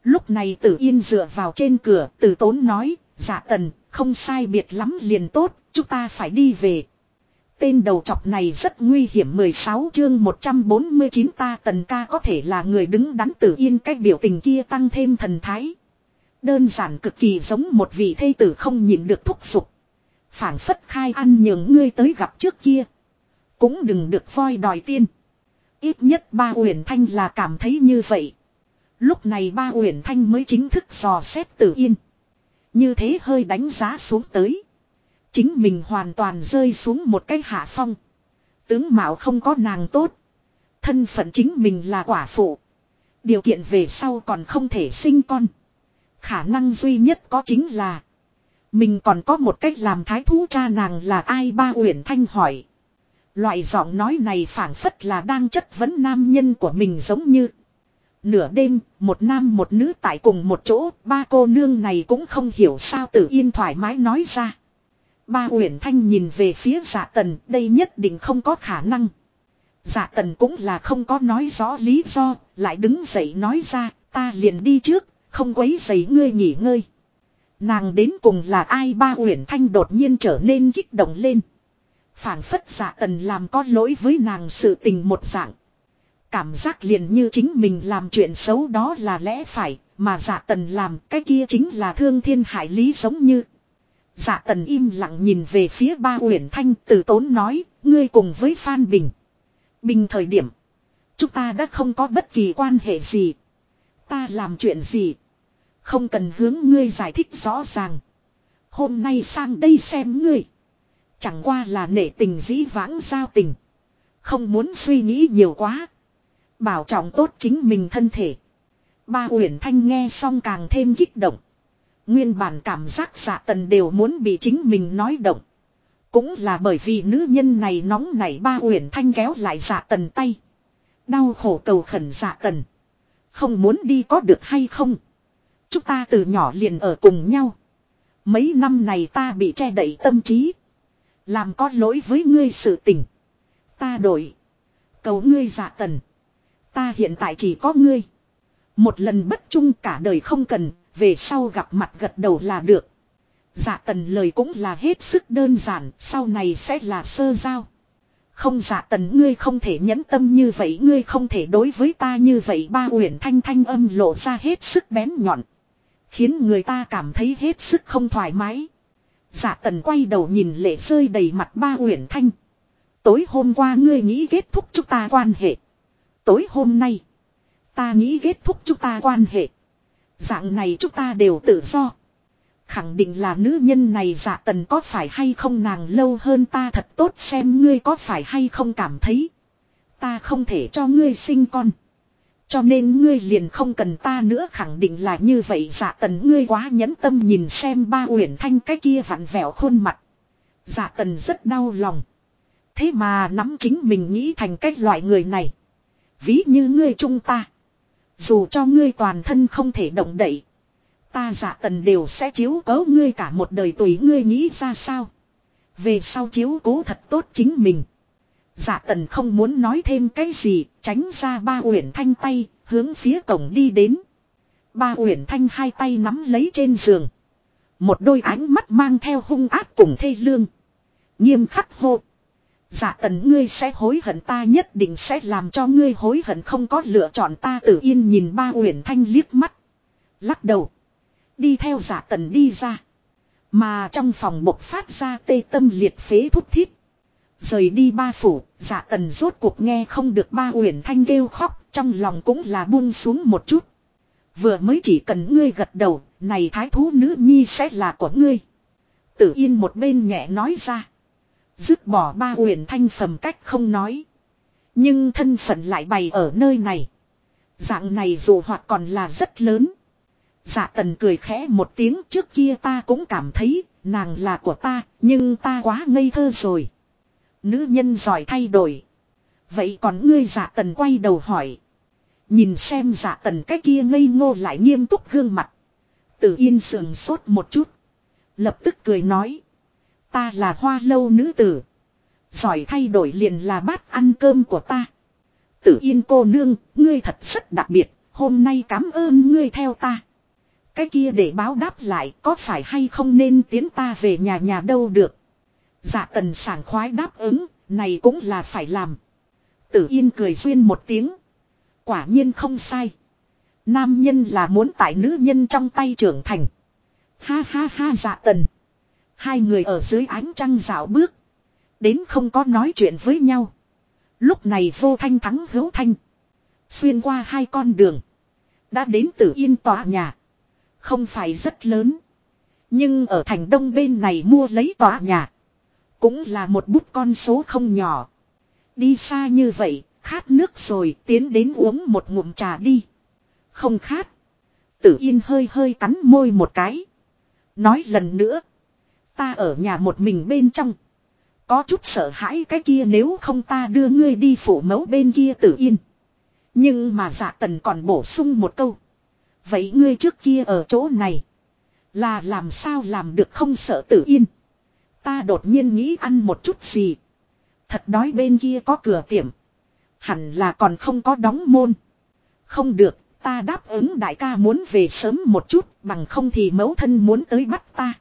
Lúc này tử yên dựa vào trên cửa, tử tốn nói, dạ tần, không sai biệt lắm liền tốt, chúng ta phải đi về. Tên đầu chọc này rất nguy hiểm 16 chương 149 ta tần ca có thể là người đứng đắn tử yên cách biểu tình kia tăng thêm thần thái. Đơn giản cực kỳ giống một vị thây tử không nhịn được thúc giục. phản phất khai ăn nhường ngươi tới gặp trước kia. Cũng đừng được voi đòi tiên. Ít nhất ba Uyển Thanh là cảm thấy như vậy. Lúc này ba Uyển Thanh mới chính thức dò xét tử yên. Như thế hơi đánh giá xuống tới. Chính mình hoàn toàn rơi xuống một cái hạ phong. Tướng mạo không có nàng tốt. Thân phận chính mình là quả phụ. Điều kiện về sau còn không thể sinh con. Khả năng duy nhất có chính là. Mình còn có một cách làm thái thú cha nàng là ai ba uyển thanh hỏi. Loại giọng nói này phảng phất là đang chất vấn nam nhân của mình giống như. Nửa đêm, một nam một nữ tại cùng một chỗ, ba cô nương này cũng không hiểu sao tự yên thoải mái nói ra. Ba Uyển Thanh nhìn về phía dạ tần, đây nhất định không có khả năng. Dạ tần cũng là không có nói rõ lý do, lại đứng dậy nói ra, ta liền đi trước, không quấy giày ngươi nghỉ ngơi. Nàng đến cùng là ai ba Uyển Thanh đột nhiên trở nên kích động lên. phảng phất dạ tần làm có lỗi với nàng sự tình một dạng. Cảm giác liền như chính mình làm chuyện xấu đó là lẽ phải, mà dạ tần làm cái kia chính là thương thiên hải lý giống như. Dạ tần im lặng nhìn về phía ba Uyển Thanh từ tốn nói, ngươi cùng với Phan Bình. Bình thời điểm, chúng ta đã không có bất kỳ quan hệ gì. Ta làm chuyện gì? Không cần hướng ngươi giải thích rõ ràng. Hôm nay sang đây xem ngươi. Chẳng qua là nể tình dĩ vãng giao tình. Không muốn suy nghĩ nhiều quá. Bảo trọng tốt chính mình thân thể. Ba Uyển Thanh nghe xong càng thêm kích động. Nguyên bản cảm giác dạ tần đều muốn bị chính mình nói động. Cũng là bởi vì nữ nhân này nóng nảy ba uyển thanh kéo lại dạ tần tay. Đau khổ cầu khẩn dạ tần. Không muốn đi có được hay không. Chúng ta từ nhỏ liền ở cùng nhau. Mấy năm này ta bị che đậy tâm trí. Làm có lỗi với ngươi sự tình. Ta đổi. Cầu ngươi dạ tần. Ta hiện tại chỉ có ngươi. Một lần bất chung cả đời không cần, về sau gặp mặt gật đầu là được. Dạ tần lời cũng là hết sức đơn giản, sau này sẽ là sơ giao. Không dạ tần ngươi không thể nhẫn tâm như vậy, ngươi không thể đối với ta như vậy. Ba uyển thanh thanh âm lộ ra hết sức bén nhọn. Khiến người ta cảm thấy hết sức không thoải mái. Dạ tần quay đầu nhìn lệ rơi đầy mặt ba uyển thanh. Tối hôm qua ngươi nghĩ kết thúc chúng ta quan hệ. Tối hôm nay, ta nghĩ kết thúc chúng ta quan hệ. Dạng này chúng ta đều tự do. Khẳng định là nữ nhân này dạ tần có phải hay không nàng lâu hơn ta thật tốt xem ngươi có phải hay không cảm thấy. Ta không thể cho ngươi sinh con. Cho nên ngươi liền không cần ta nữa, khẳng định là như vậy dạ tần ngươi quá nhẫn tâm nhìn xem ba uyển thanh cái kia vặn vẹo khuôn mặt. Dạ tần rất đau lòng. Thế mà nắm chính mình nghĩ thành cái loại người này. Ví như ngươi chung ta. Dù cho ngươi toàn thân không thể động đậy. Ta giả tần đều sẽ chiếu cố ngươi cả một đời tùy ngươi nghĩ ra sao. Về sau chiếu cố thật tốt chính mình. Dạ tần không muốn nói thêm cái gì, tránh ra ba uyển thanh tay, hướng phía cổng đi đến. Ba uyển thanh hai tay nắm lấy trên giường. Một đôi ánh mắt mang theo hung ác cùng thê lương. Nghiêm khắc hô. Dạ tần ngươi sẽ hối hận ta nhất định sẽ làm cho ngươi hối hận không có lựa chọn ta tự yên nhìn ba uyển thanh liếc mắt. Lắc đầu. Đi theo dạ tần đi ra. Mà trong phòng bộc phát ra tê tâm liệt phế thút thít. Rời đi ba phủ, dạ tần rốt cuộc nghe không được ba uyển thanh kêu khóc, trong lòng cũng là buông xuống một chút. Vừa mới chỉ cần ngươi gật đầu, này thái thú nữ nhi sẽ là của ngươi. Tử yên một bên nhẹ nói ra. Dứt bỏ ba uyển thanh phẩm cách không nói. Nhưng thân phận lại bày ở nơi này. Dạng này dù hoặc còn là rất lớn. Dạ tần cười khẽ một tiếng trước kia ta cũng cảm thấy nàng là của ta nhưng ta quá ngây thơ rồi. Nữ nhân giỏi thay đổi. Vậy còn ngươi giả tần quay đầu hỏi. Nhìn xem giả tần cái kia ngây ngô lại nghiêm túc gương mặt. Tử yên sườn sốt một chút. Lập tức cười nói. Ta là hoa lâu nữ tử. Giỏi thay đổi liền là bát ăn cơm của ta. Tử yên cô nương, ngươi thật rất đặc biệt, hôm nay cảm ơn ngươi theo ta. Cái kia để báo đáp lại có phải hay không nên tiến ta về nhà nhà đâu được. Dạ tần sảng khoái đáp ứng, này cũng là phải làm. Tử yên cười duyên một tiếng. Quả nhiên không sai. Nam nhân là muốn tại nữ nhân trong tay trưởng thành. Ha ha ha dạ tần. Hai người ở dưới ánh trăng dạo bước. Đến không có nói chuyện với nhau. Lúc này vô thanh thắng hữu thanh. Xuyên qua hai con đường. Đã đến tử yên tòa nhà. Không phải rất lớn. Nhưng ở thành đông bên này mua lấy tòa nhà. Cũng là một bút con số không nhỏ. Đi xa như vậy, khát nước rồi tiến đến uống một ngụm trà đi. Không khát. Tử yên hơi hơi cắn môi một cái. Nói lần nữa. Ta ở nhà một mình bên trong. Có chút sợ hãi cái kia nếu không ta đưa ngươi đi phủ mẫu bên kia tử yên. Nhưng mà dạ tần còn bổ sung một câu. Vậy ngươi trước kia ở chỗ này. Là làm sao làm được không sợ tử yên. Ta đột nhiên nghĩ ăn một chút gì. Thật đói bên kia có cửa tiệm. Hẳn là còn không có đóng môn. Không được, ta đáp ứng đại ca muốn về sớm một chút, bằng không thì mẫu thân muốn tới bắt ta.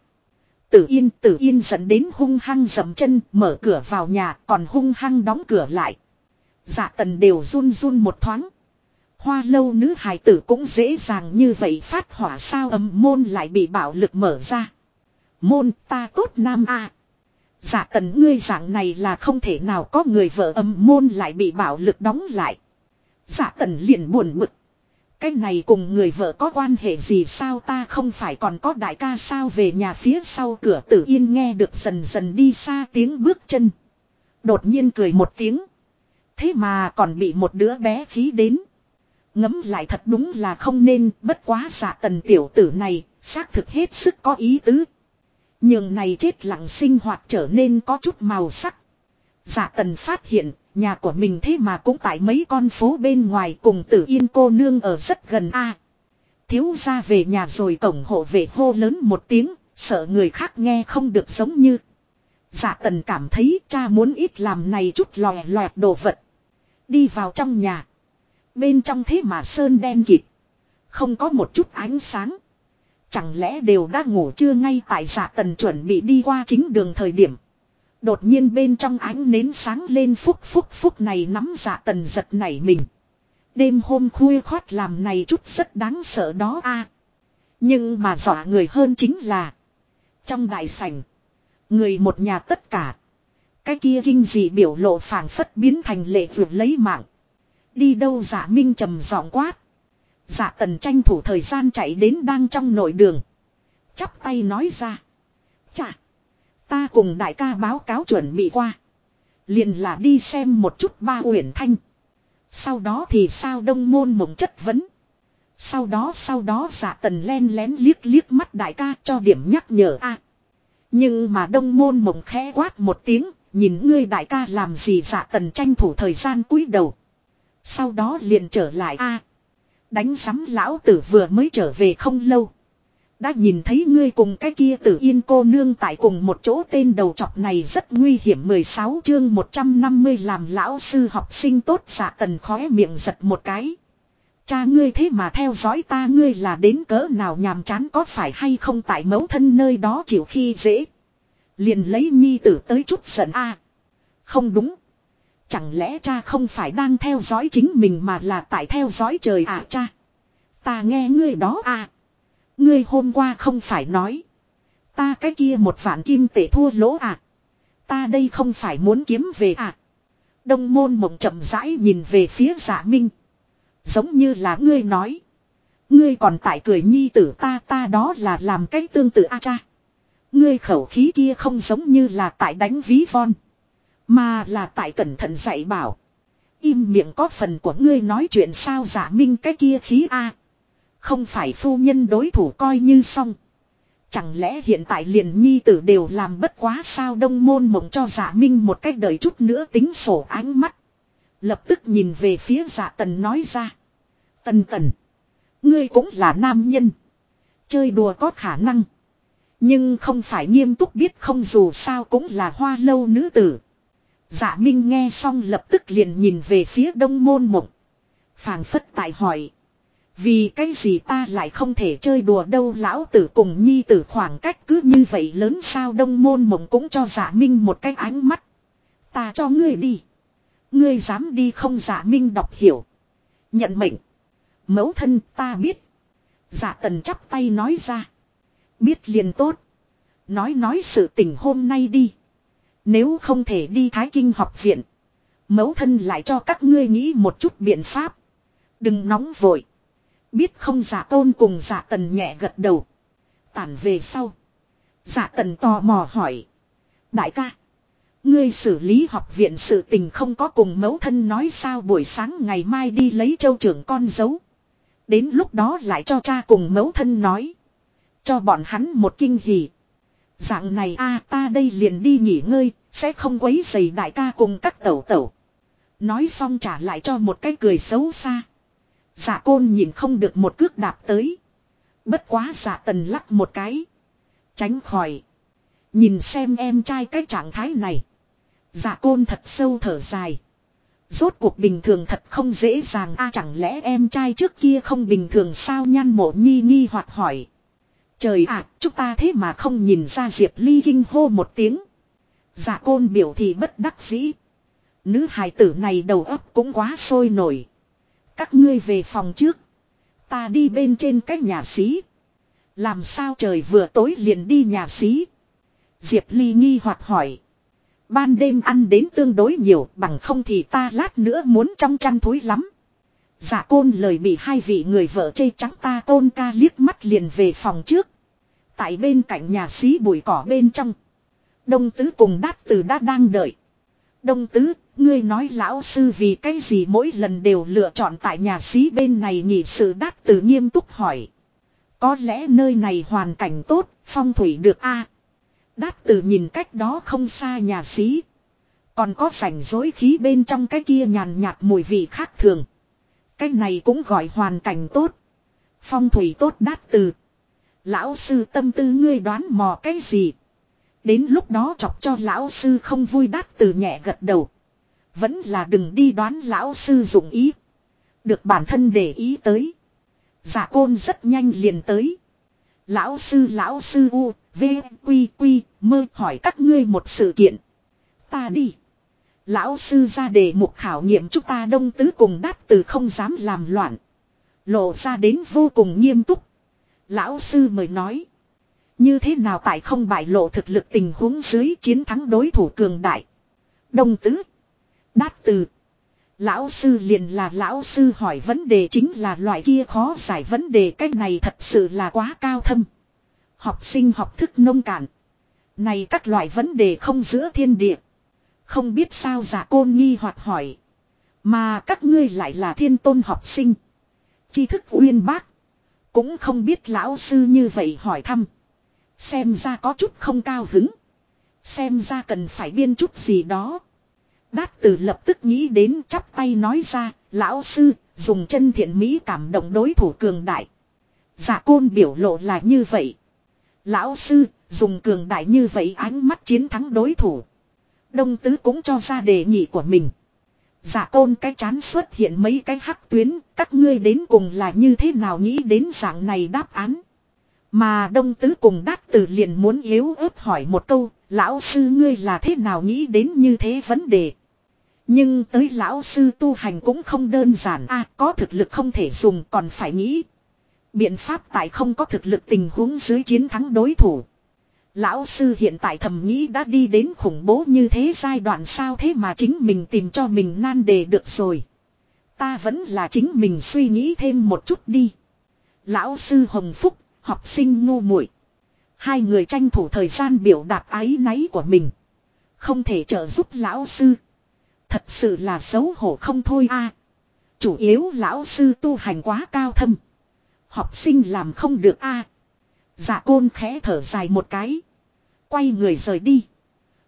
Tử Yên, Tử Yên dẫn đến hung hăng dầm chân, mở cửa vào nhà, còn hung hăng đóng cửa lại. Dạ tần đều run run một thoáng. Hoa lâu nữ hài tử cũng dễ dàng như vậy phát hỏa sao ấm môn lại bị bạo lực mở ra. Môn ta tốt nam a. À. Dạ tần ngươi dạng này là không thể nào có người vợ âm môn lại bị bạo lực đóng lại. Dạ tần liền buồn bực. Cái này cùng người vợ có quan hệ gì sao ta không phải còn có đại ca sao về nhà phía sau cửa tử yên nghe được dần dần đi xa tiếng bước chân. Đột nhiên cười một tiếng. Thế mà còn bị một đứa bé khí đến. Ngấm lại thật đúng là không nên, bất quá dạ tần tiểu tử này, xác thực hết sức có ý tứ. Nhưng này chết lặng sinh hoạt trở nên có chút màu sắc. Dạ tần phát hiện Nhà của mình thế mà cũng tại mấy con phố bên ngoài cùng tử yên cô nương ở rất gần a Thiếu ra về nhà rồi tổng hộ về hô lớn một tiếng, sợ người khác nghe không được giống như. Dạ tần cảm thấy cha muốn ít làm này chút lòe loẹt đồ vật. Đi vào trong nhà. Bên trong thế mà sơn đen kịt. Không có một chút ánh sáng. Chẳng lẽ đều đã ngủ chưa ngay tại dạ tần chuẩn bị đi qua chính đường thời điểm. Đột nhiên bên trong ánh nến sáng lên phúc phúc phúc này nắm dạ tần giật nảy mình. Đêm hôm khuya khoát làm này chút rất đáng sợ đó a. À. Nhưng mà dọa người hơn chính là. Trong đại sảnh. Người một nhà tất cả. Cái kia kinh dị biểu lộ phảng phất biến thành lệ vượt lấy mạng. Đi đâu dạ minh trầm giọng quát. Dạ tần tranh thủ thời gian chạy đến đang trong nội đường. Chắp tay nói ra. Chà. Ta cùng đại ca báo cáo chuẩn bị qua. liền là đi xem một chút ba uyển thanh. Sau đó thì sao đông môn mộng chất vấn. Sau đó sau đó giả tần len lén liếc liếc mắt đại ca cho điểm nhắc nhở a Nhưng mà đông môn mộng khẽ quát một tiếng, nhìn ngươi đại ca làm gì giả tần tranh thủ thời gian cúi đầu. Sau đó liền trở lại a Đánh sắm lão tử vừa mới trở về không lâu. Đã nhìn thấy ngươi cùng cái kia tử yên cô nương tại cùng một chỗ tên đầu chọc này rất nguy hiểm 16 chương 150 làm lão sư học sinh tốt dạ tần khóe miệng giật một cái. Cha ngươi thế mà theo dõi ta ngươi là đến cỡ nào nhàm chán có phải hay không tại mẫu thân nơi đó chịu khi dễ. Liền lấy nhi tử tới chút giận a Không đúng. Chẳng lẽ cha không phải đang theo dõi chính mình mà là tại theo dõi trời à cha. Ta nghe ngươi đó à. Ngươi hôm qua không phải nói. Ta cái kia một vạn kim tệ thua lỗ à. Ta đây không phải muốn kiếm về à. Đông môn mộng chậm rãi nhìn về phía giả minh. Giống như là ngươi nói. Ngươi còn tại cười nhi tử ta ta đó là làm cái tương tự a cha. Ngươi khẩu khí kia không giống như là tại đánh ví von. Mà là tại cẩn thận dạy bảo. Im miệng có phần của ngươi nói chuyện sao giả minh cái kia khí a không phải phu nhân đối thủ coi như xong. Chẳng lẽ hiện tại liền nhi tử đều làm bất quá sao đông môn mộng cho giả minh một cách đời chút nữa tính sổ ánh mắt. Lập tức nhìn về phía giả tần nói ra. Tần tần. Ngươi cũng là nam nhân. Chơi đùa có khả năng. Nhưng không phải nghiêm túc biết không dù sao cũng là hoa lâu nữ tử. Dạ Minh nghe xong lập tức liền nhìn về phía đông môn mộng. phảng phất tại hỏi. Vì cái gì ta lại không thể chơi đùa đâu lão tử cùng nhi tử khoảng cách cứ như vậy lớn sao đông môn mộng cũng cho dạ minh một cái ánh mắt. Ta cho ngươi đi. Ngươi dám đi không dạ minh đọc hiểu. Nhận mệnh. Mẫu thân ta biết. Dạ tần chắp tay nói ra. Biết liền tốt. Nói nói sự tình hôm nay đi. Nếu không thể đi Thái Kinh học viện. Mẫu thân lại cho các ngươi nghĩ một chút biện pháp. Đừng nóng vội. Biết không giả tôn cùng giả tần nhẹ gật đầu. Tản về sau. Giả tần tò mò hỏi. Đại ca. Ngươi xử lý học viện sự tình không có cùng mẫu thân nói sao buổi sáng ngày mai đi lấy châu trưởng con dấu. Đến lúc đó lại cho cha cùng mẫu thân nói. Cho bọn hắn một kinh hỉ. Dạng này a ta đây liền đi nghỉ ngơi, sẽ không quấy giày đại ca cùng các tẩu tẩu. Nói xong trả lại cho một cái cười xấu xa. Giả côn nhìn không được một cước đạp tới. Bất quá giả tần lắc một cái. Tránh khỏi. Nhìn xem em trai cái trạng thái này. Giả côn thật sâu thở dài. Rốt cuộc bình thường thật không dễ dàng a chẳng lẽ em trai trước kia không bình thường sao nhan mộ nhi nghi hoặc hỏi. Trời ạ, chúng ta thế mà không nhìn ra Diệp Ly kinh hô một tiếng. Dạ côn biểu thì bất đắc dĩ. Nữ hài tử này đầu óc cũng quá sôi nổi. Các ngươi về phòng trước. Ta đi bên trên cái nhà xí. Làm sao trời vừa tối liền đi nhà xí. Diệp Ly nghi hoặc hỏi. Ban đêm ăn đến tương đối nhiều bằng không thì ta lát nữa muốn trong chăn thối lắm. Dạ côn lời bị hai vị người vợ chê trắng ta côn ca liếc mắt liền về phòng trước. Tại bên cạnh nhà xí bụi cỏ bên trong. Đông tứ cùng đát tử đã đang đợi. Đông tứ, ngươi nói lão sư vì cái gì mỗi lần đều lựa chọn tại nhà xí bên này nhị sự đát tử nghiêm túc hỏi. Có lẽ nơi này hoàn cảnh tốt, phong thủy được a Đát tử nhìn cách đó không xa nhà xí. Còn có sảnh dối khí bên trong cái kia nhàn nhạt mùi vị khác thường. Cái này cũng gọi hoàn cảnh tốt. Phong thủy tốt đát tử. Lão sư tâm tư ngươi đoán mò cái gì. Đến lúc đó chọc cho lão sư không vui đát từ nhẹ gật đầu. Vẫn là đừng đi đoán lão sư dụng ý. Được bản thân để ý tới. Giả côn rất nhanh liền tới. Lão sư lão sư u, v, quy quy, mơ hỏi các ngươi một sự kiện. Ta đi. Lão sư ra đề mục khảo nghiệm chúng ta đông tứ cùng đát từ không dám làm loạn. Lộ ra đến vô cùng nghiêm túc. Lão sư mời nói. Như thế nào tại không bại lộ thực lực tình huống dưới chiến thắng đối thủ cường đại. Đông tứ. Đát từ. Lão sư liền là lão sư hỏi vấn đề chính là loại kia khó giải vấn đề, cái này thật sự là quá cao thâm. Học sinh học thức nông cạn. Này các loại vấn đề không giữa thiên địa. Không biết sao giả côn nghi hoặc hỏi. Mà các ngươi lại là thiên tôn học sinh. tri thức uyên bác. Cũng không biết lão sư như vậy hỏi thăm. Xem ra có chút không cao hứng. Xem ra cần phải biên chút gì đó. Đát tử lập tức nghĩ đến chắp tay nói ra, lão sư, dùng chân thiện mỹ cảm động đối thủ cường đại. Giả côn biểu lộ là như vậy. Lão sư, dùng cường đại như vậy ánh mắt chiến thắng đối thủ. Đông tứ cũng cho ra đề nghị của mình. Giả côn cái chán xuất hiện mấy cái hắc tuyến, các ngươi đến cùng là như thế nào nghĩ đến dạng này đáp án. Mà đông tứ cùng đát tử liền muốn yếu ớt hỏi một câu, lão sư ngươi là thế nào nghĩ đến như thế vấn đề. Nhưng tới lão sư tu hành cũng không đơn giản a có thực lực không thể dùng còn phải nghĩ. Biện pháp tại không có thực lực tình huống dưới chiến thắng đối thủ. Lão sư hiện tại thầm nghĩ đã đi đến khủng bố như thế giai đoạn sao thế mà chính mình tìm cho mình nan đề được rồi. Ta vẫn là chính mình suy nghĩ thêm một chút đi. Lão sư Hồng Phúc, học sinh ngu muội Hai người tranh thủ thời gian biểu đạt ái náy của mình. Không thể trợ giúp lão sư. Thật sự là xấu hổ không thôi a. Chủ yếu lão sư tu hành quá cao thâm. Học sinh làm không được a. Dạ côn khẽ thở dài một cái. Quay người rời đi.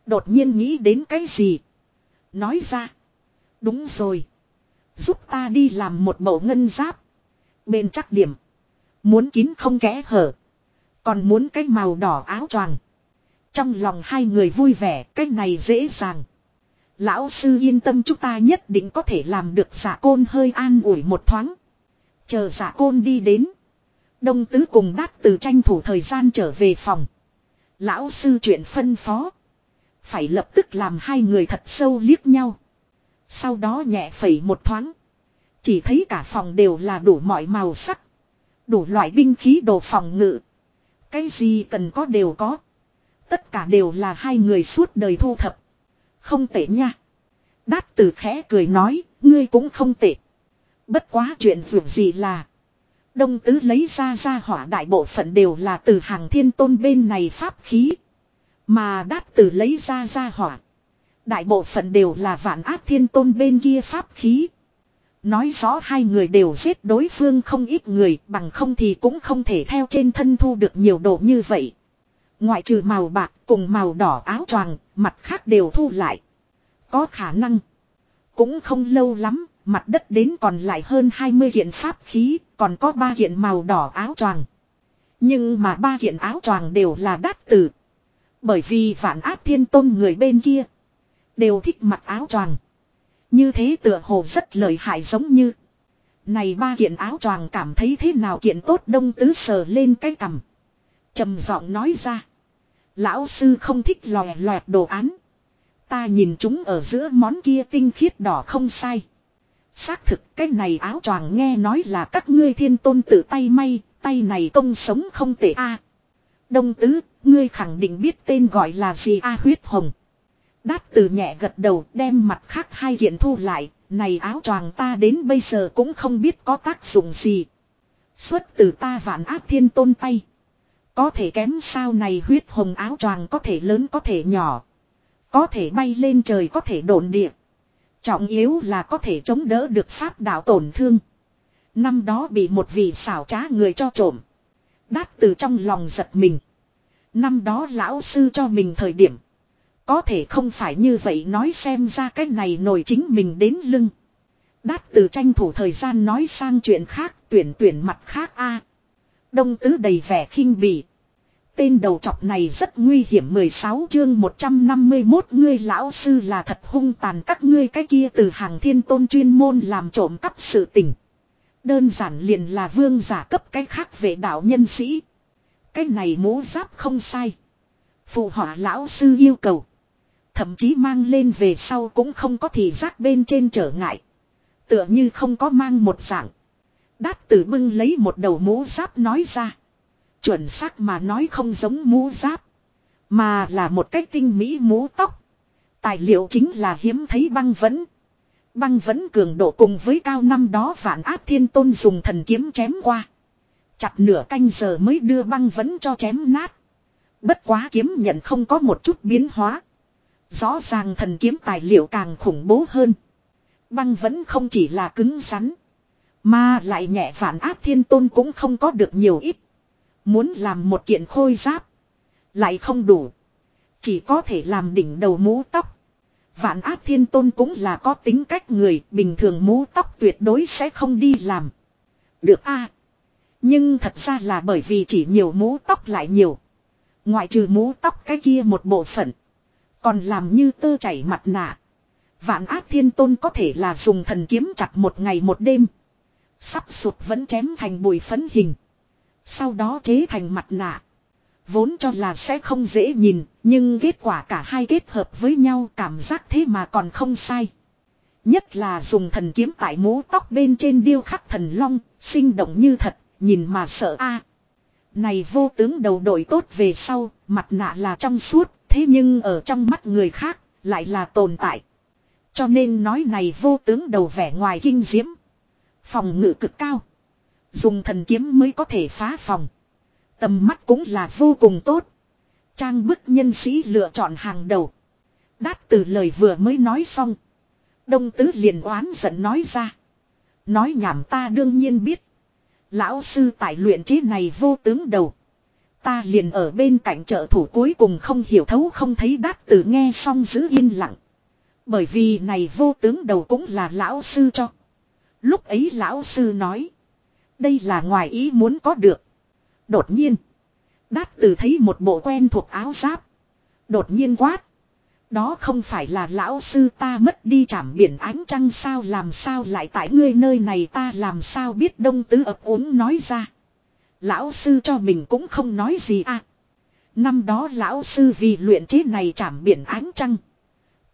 Đột nhiên nghĩ đến cái gì. Nói ra. Đúng rồi. Giúp ta đi làm một mẫu ngân giáp. Bên chắc điểm. Muốn kín không kẽ hở. Còn muốn cái màu đỏ áo choàng. Trong lòng hai người vui vẻ, cái này dễ dàng. Lão sư yên tâm chúng ta nhất định có thể làm được giả côn hơi an ủi một thoáng. Chờ giả côn đi đến. Đông tứ cùng đát từ tranh thủ thời gian trở về phòng. Lão sư chuyện phân phó. Phải lập tức làm hai người thật sâu liếc nhau. Sau đó nhẹ phẩy một thoáng. Chỉ thấy cả phòng đều là đủ mọi màu sắc. Đủ loại binh khí đồ phòng ngự. Cái gì cần có đều có. Tất cả đều là hai người suốt đời thu thập. Không tệ nha. Đát từ khẽ cười nói, ngươi cũng không tệ. Bất quá chuyện vượt gì là. Đông tứ lấy ra ra hỏa đại bộ phận đều là từ hàng thiên tôn bên này pháp khí. Mà đát tử lấy ra ra hỏa. Đại bộ phận đều là vạn áp thiên tôn bên kia pháp khí. Nói rõ hai người đều giết đối phương không ít người bằng không thì cũng không thể theo trên thân thu được nhiều độ như vậy. Ngoại trừ màu bạc cùng màu đỏ áo choàng, mặt khác đều thu lại. Có khả năng. Cũng không lâu lắm, mặt đất đến còn lại hơn 20 kiện pháp khí, còn có ba kiện màu đỏ áo choàng. Nhưng mà ba kiện áo choàng đều là đắt tử. Bởi vì vạn áp thiên tôn người bên kia. Đều thích mặc áo choàng. Như thế tựa hồ rất lợi hại giống như. Này ba kiện áo choàng cảm thấy thế nào kiện tốt đông tứ sờ lên cái cằm. trầm giọng nói ra. Lão sư không thích lòe loẹt đồ án. Ta nhìn chúng ở giữa món kia tinh khiết đỏ không sai. Xác thực cái này áo choàng nghe nói là các ngươi thiên tôn tự tay may, tay này công sống không tệ a. Đông tứ, ngươi khẳng định biết tên gọi là gì a huyết hồng. Đát từ nhẹ gật đầu đem mặt khác hai kiện thu lại, này áo choàng ta đến bây giờ cũng không biết có tác dụng gì. Xuất từ ta vạn áp thiên tôn tay. Có thể kém sao này huyết hồng áo choàng có thể lớn có thể nhỏ. Có thể bay lên trời có thể đồn địa. Trọng yếu là có thể chống đỡ được pháp đạo tổn thương. Năm đó bị một vị xảo trá người cho trộm. Đát từ trong lòng giật mình. Năm đó lão sư cho mình thời điểm. Có thể không phải như vậy nói xem ra cái này nổi chính mình đến lưng. Đát từ tranh thủ thời gian nói sang chuyện khác, tuyển tuyển mặt khác a Đông tứ đầy vẻ khinh bỉ. Tên đầu chọc này rất nguy hiểm 16 chương 151 ngươi lão sư là thật hung tàn các ngươi cái kia từ hàng thiên tôn chuyên môn làm trộm cắp sự tình. Đơn giản liền là vương giả cấp cái khác về đạo nhân sĩ. Cái này mũ giáp không sai. Phụ họa lão sư yêu cầu. Thậm chí mang lên về sau cũng không có thì giác bên trên trở ngại. Tựa như không có mang một dạng. Đát tử bưng lấy một đầu mũ giáp nói ra. Chuẩn xác mà nói không giống mũ giáp. Mà là một cái tinh mỹ mũ tóc. Tài liệu chính là hiếm thấy băng vẫn. Băng vẫn cường độ cùng với cao năm đó phản áp thiên tôn dùng thần kiếm chém qua. Chặt nửa canh giờ mới đưa băng vẫn cho chém nát. Bất quá kiếm nhận không có một chút biến hóa. Rõ ràng thần kiếm tài liệu càng khủng bố hơn. Băng vẫn không chỉ là cứng rắn. Mà lại nhẹ phản áp thiên tôn cũng không có được nhiều ít. Muốn làm một kiện khôi giáp. Lại không đủ. Chỉ có thể làm đỉnh đầu mũ tóc. Vạn áp thiên tôn cũng là có tính cách người. Bình thường mũ tóc tuyệt đối sẽ không đi làm. Được a Nhưng thật ra là bởi vì chỉ nhiều mũ tóc lại nhiều. Ngoại trừ mũ tóc cái kia một bộ phận. Còn làm như tơ chảy mặt nạ. Vạn áp thiên tôn có thể là dùng thần kiếm chặt một ngày một đêm. Sắp sụt vẫn chém thành bụi phấn hình. Sau đó chế thành mặt nạ. Vốn cho là sẽ không dễ nhìn, nhưng kết quả cả hai kết hợp với nhau cảm giác thế mà còn không sai. Nhất là dùng thần kiếm tại mũ tóc bên trên điêu khắc thần long, sinh động như thật, nhìn mà sợ a. Này vô tướng đầu đội tốt về sau, mặt nạ là trong suốt, thế nhưng ở trong mắt người khác, lại là tồn tại. Cho nên nói này vô tướng đầu vẻ ngoài kinh diễm. Phòng ngự cực cao. Dùng thần kiếm mới có thể phá phòng. Tầm mắt cũng là vô cùng tốt. Trang bức nhân sĩ lựa chọn hàng đầu. Đát từ lời vừa mới nói xong. Đông tứ liền oán giận nói ra. Nói nhảm ta đương nhiên biết. Lão sư tại luyện chế này vô tướng đầu. Ta liền ở bên cạnh trợ thủ cuối cùng không hiểu thấu không thấy đát từ nghe xong giữ yên lặng. Bởi vì này vô tướng đầu cũng là lão sư cho. Lúc ấy lão sư nói. Đây là ngoài ý muốn có được. Đột nhiên. Đát từ thấy một bộ quen thuộc áo giáp. Đột nhiên quát. Đó không phải là lão sư ta mất đi trảm biển ánh trăng sao làm sao lại tại ngươi nơi này ta làm sao biết đông tứ ập ốm nói ra. Lão sư cho mình cũng không nói gì à. Năm đó lão sư vì luyện chế này trảm biển ánh trăng.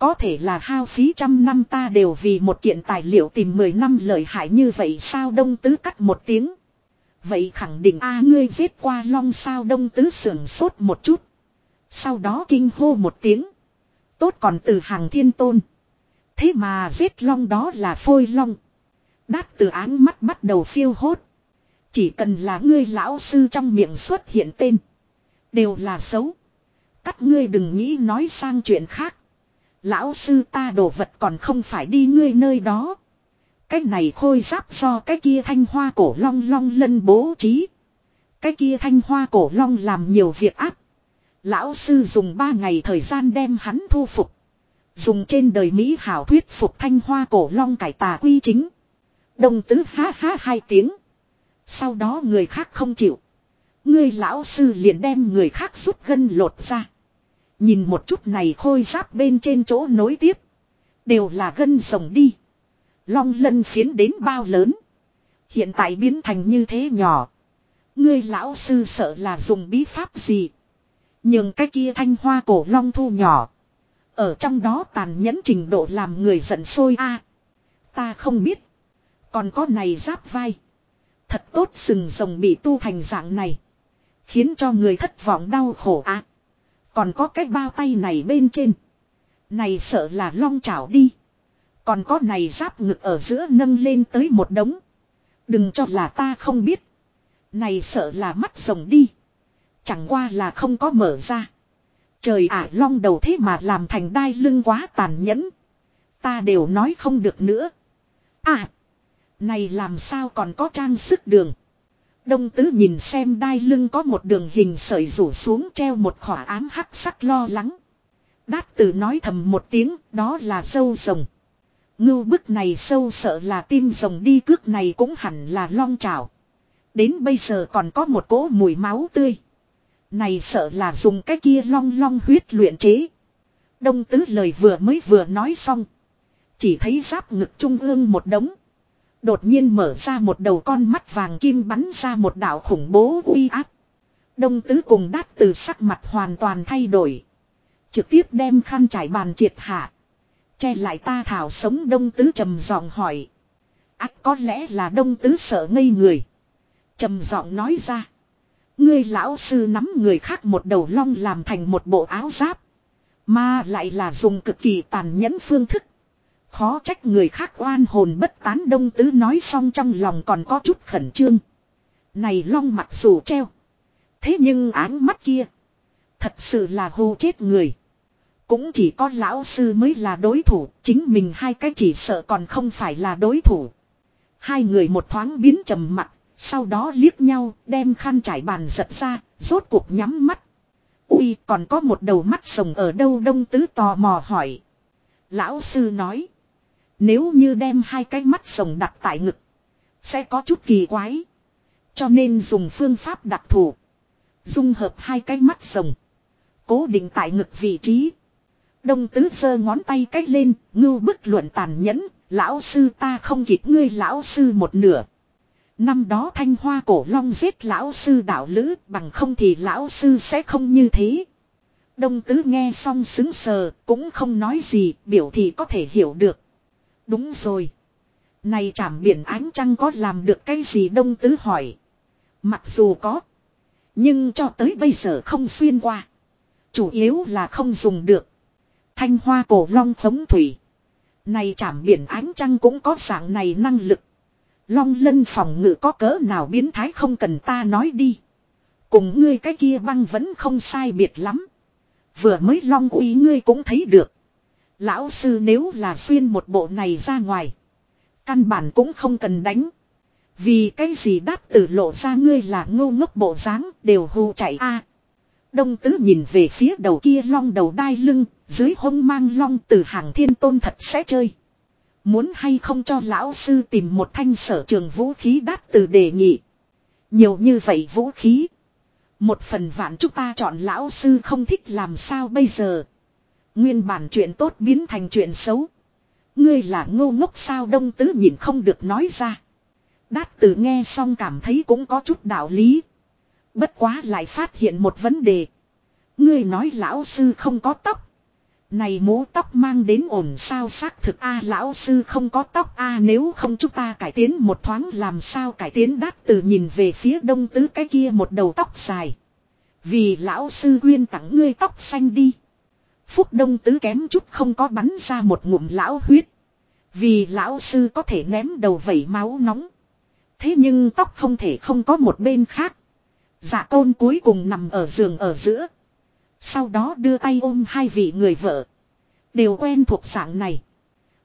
Có thể là hao phí trăm năm ta đều vì một kiện tài liệu tìm mười năm lợi hại như vậy sao đông tứ cắt một tiếng. Vậy khẳng định a, ngươi giết qua long sao đông tứ sưởng sốt một chút. Sau đó kinh hô một tiếng. Tốt còn từ hàng thiên tôn. Thế mà giết long đó là phôi long. Đát từ áng mắt bắt đầu phiêu hốt. Chỉ cần là ngươi lão sư trong miệng xuất hiện tên. Đều là xấu. Cắt ngươi đừng nghĩ nói sang chuyện khác. Lão sư ta đồ vật còn không phải đi ngươi nơi đó. Cái này khôi giáp do cái kia thanh hoa cổ long long lân bố trí. Cái kia thanh hoa cổ long làm nhiều việc áp. Lão sư dùng ba ngày thời gian đem hắn thu phục. Dùng trên đời Mỹ hảo thuyết phục thanh hoa cổ long cải tà quy chính. Đồng tứ ha ha hai tiếng. Sau đó người khác không chịu. người lão sư liền đem người khác rút gân lột ra. Nhìn một chút này khôi giáp bên trên chỗ nối tiếp. Đều là gân rồng đi. Long lân phiến đến bao lớn. Hiện tại biến thành như thế nhỏ. Ngươi lão sư sợ là dùng bí pháp gì. Nhưng cái kia thanh hoa cổ long thu nhỏ. Ở trong đó tàn nhẫn trình độ làm người giận sôi a. ta không biết. Còn có này giáp vai. Thật tốt sừng rồng bị tu thành dạng này. Khiến cho người thất vọng đau khổ ác. Còn có cái bao tay này bên trên. Này sợ là long chảo đi. Còn có này giáp ngực ở giữa nâng lên tới một đống. Đừng cho là ta không biết. Này sợ là mắt rồng đi. Chẳng qua là không có mở ra. Trời ả long đầu thế mà làm thành đai lưng quá tàn nhẫn. Ta đều nói không được nữa. À. Này làm sao còn có trang sức đường. Đông tứ nhìn xem đai lưng có một đường hình sợi rủ xuống treo một khỏa ám hắc sắc lo lắng. Đát tử nói thầm một tiếng, đó là sâu rồng. Ngưu bức này sâu sợ là tim rồng đi cước này cũng hẳn là long trào. Đến bây giờ còn có một cỗ mùi máu tươi. Này sợ là dùng cái kia long long huyết luyện chế. Đông tứ lời vừa mới vừa nói xong. Chỉ thấy giáp ngực trung ương một đống. Đột nhiên mở ra một đầu con mắt vàng kim bắn ra một đạo khủng bố uy áp. Đông tứ cùng đát từ sắc mặt hoàn toàn thay đổi. Trực tiếp đem khăn trải bàn triệt hạ. Che lại ta thảo sống đông tứ trầm giọng hỏi. ác có lẽ là đông tứ sợ ngây người. trầm giọng nói ra. Ngươi lão sư nắm người khác một đầu long làm thành một bộ áo giáp. Mà lại là dùng cực kỳ tàn nhẫn phương thức. Khó trách người khác oan hồn bất tán đông tứ nói xong trong lòng còn có chút khẩn trương. Này long mặc dù treo. Thế nhưng áng mắt kia. Thật sự là hù chết người. Cũng chỉ có lão sư mới là đối thủ. Chính mình hai cái chỉ sợ còn không phải là đối thủ. Hai người một thoáng biến trầm mặt. Sau đó liếc nhau, đem khăn trải bàn giật ra. Rốt cuộc nhắm mắt. Ui, còn có một đầu mắt sồng ở đâu đông tứ tò mò hỏi. Lão sư nói. Nếu như đem hai cái mắt rồng đặt tại ngực. Sẽ có chút kỳ quái. Cho nên dùng phương pháp đặc thù. Dung hợp hai cái mắt rồng. Cố định tại ngực vị trí. Đông tứ sơ ngón tay cách lên. Ngưu bức luận tàn nhẫn. Lão sư ta không kịp ngươi, lão sư một nửa. Năm đó thanh hoa cổ long giết lão sư đạo lữ, bằng không thì lão sư sẽ không như thế. Đông tứ nghe xong xứng sờ, cũng không nói gì, biểu thì có thể hiểu được. Đúng rồi. Này trảm biển ánh trăng có làm được cái gì đông tứ hỏi. Mặc dù có. Nhưng cho tới bây giờ không xuyên qua. Chủ yếu là không dùng được. Thanh hoa cổ long phóng thủy. Này trảm biển ánh trăng cũng có dạng này năng lực. Long lân phòng ngự có cỡ nào biến thái không cần ta nói đi. Cùng ngươi cái kia băng vẫn không sai biệt lắm. Vừa mới long uy ngươi cũng thấy được. Lão sư nếu là xuyên một bộ này ra ngoài. Căn bản cũng không cần đánh. Vì cái gì đắt tử lộ ra ngươi là ngô ngốc bộ dáng đều hù chạy a Đông tứ nhìn về phía đầu kia long đầu đai lưng, dưới hông mang long từ hàng thiên tôn thật sẽ chơi. Muốn hay không cho lão sư tìm một thanh sở trường vũ khí đắt từ đề nghị. Nhiều như vậy vũ khí. Một phần vạn chúng ta chọn lão sư không thích làm sao bây giờ. Nguyên bản chuyện tốt biến thành chuyện xấu. Ngươi là ngô ngốc sao đông tứ nhìn không được nói ra. Đát tử nghe xong cảm thấy cũng có chút đạo lý. Bất quá lại phát hiện một vấn đề. Ngươi nói lão sư không có tóc. Này mũ tóc mang đến ổn sao xác thực a, lão sư không có tóc a, nếu không chúng ta cải tiến một thoáng làm sao cải tiến đát từ nhìn về phía đông tứ cái kia một đầu tóc dài. Vì lão sư quyên tặng ngươi tóc xanh đi. Phúc đông tứ kém chút không có bắn ra một ngụm lão huyết. Vì lão sư có thể ném đầu vẩy máu nóng. Thế nhưng tóc không thể không có một bên khác. Dạ tôn cuối cùng nằm ở giường ở giữa. Sau đó đưa tay ôm hai vị người vợ. Đều quen thuộc dạng này.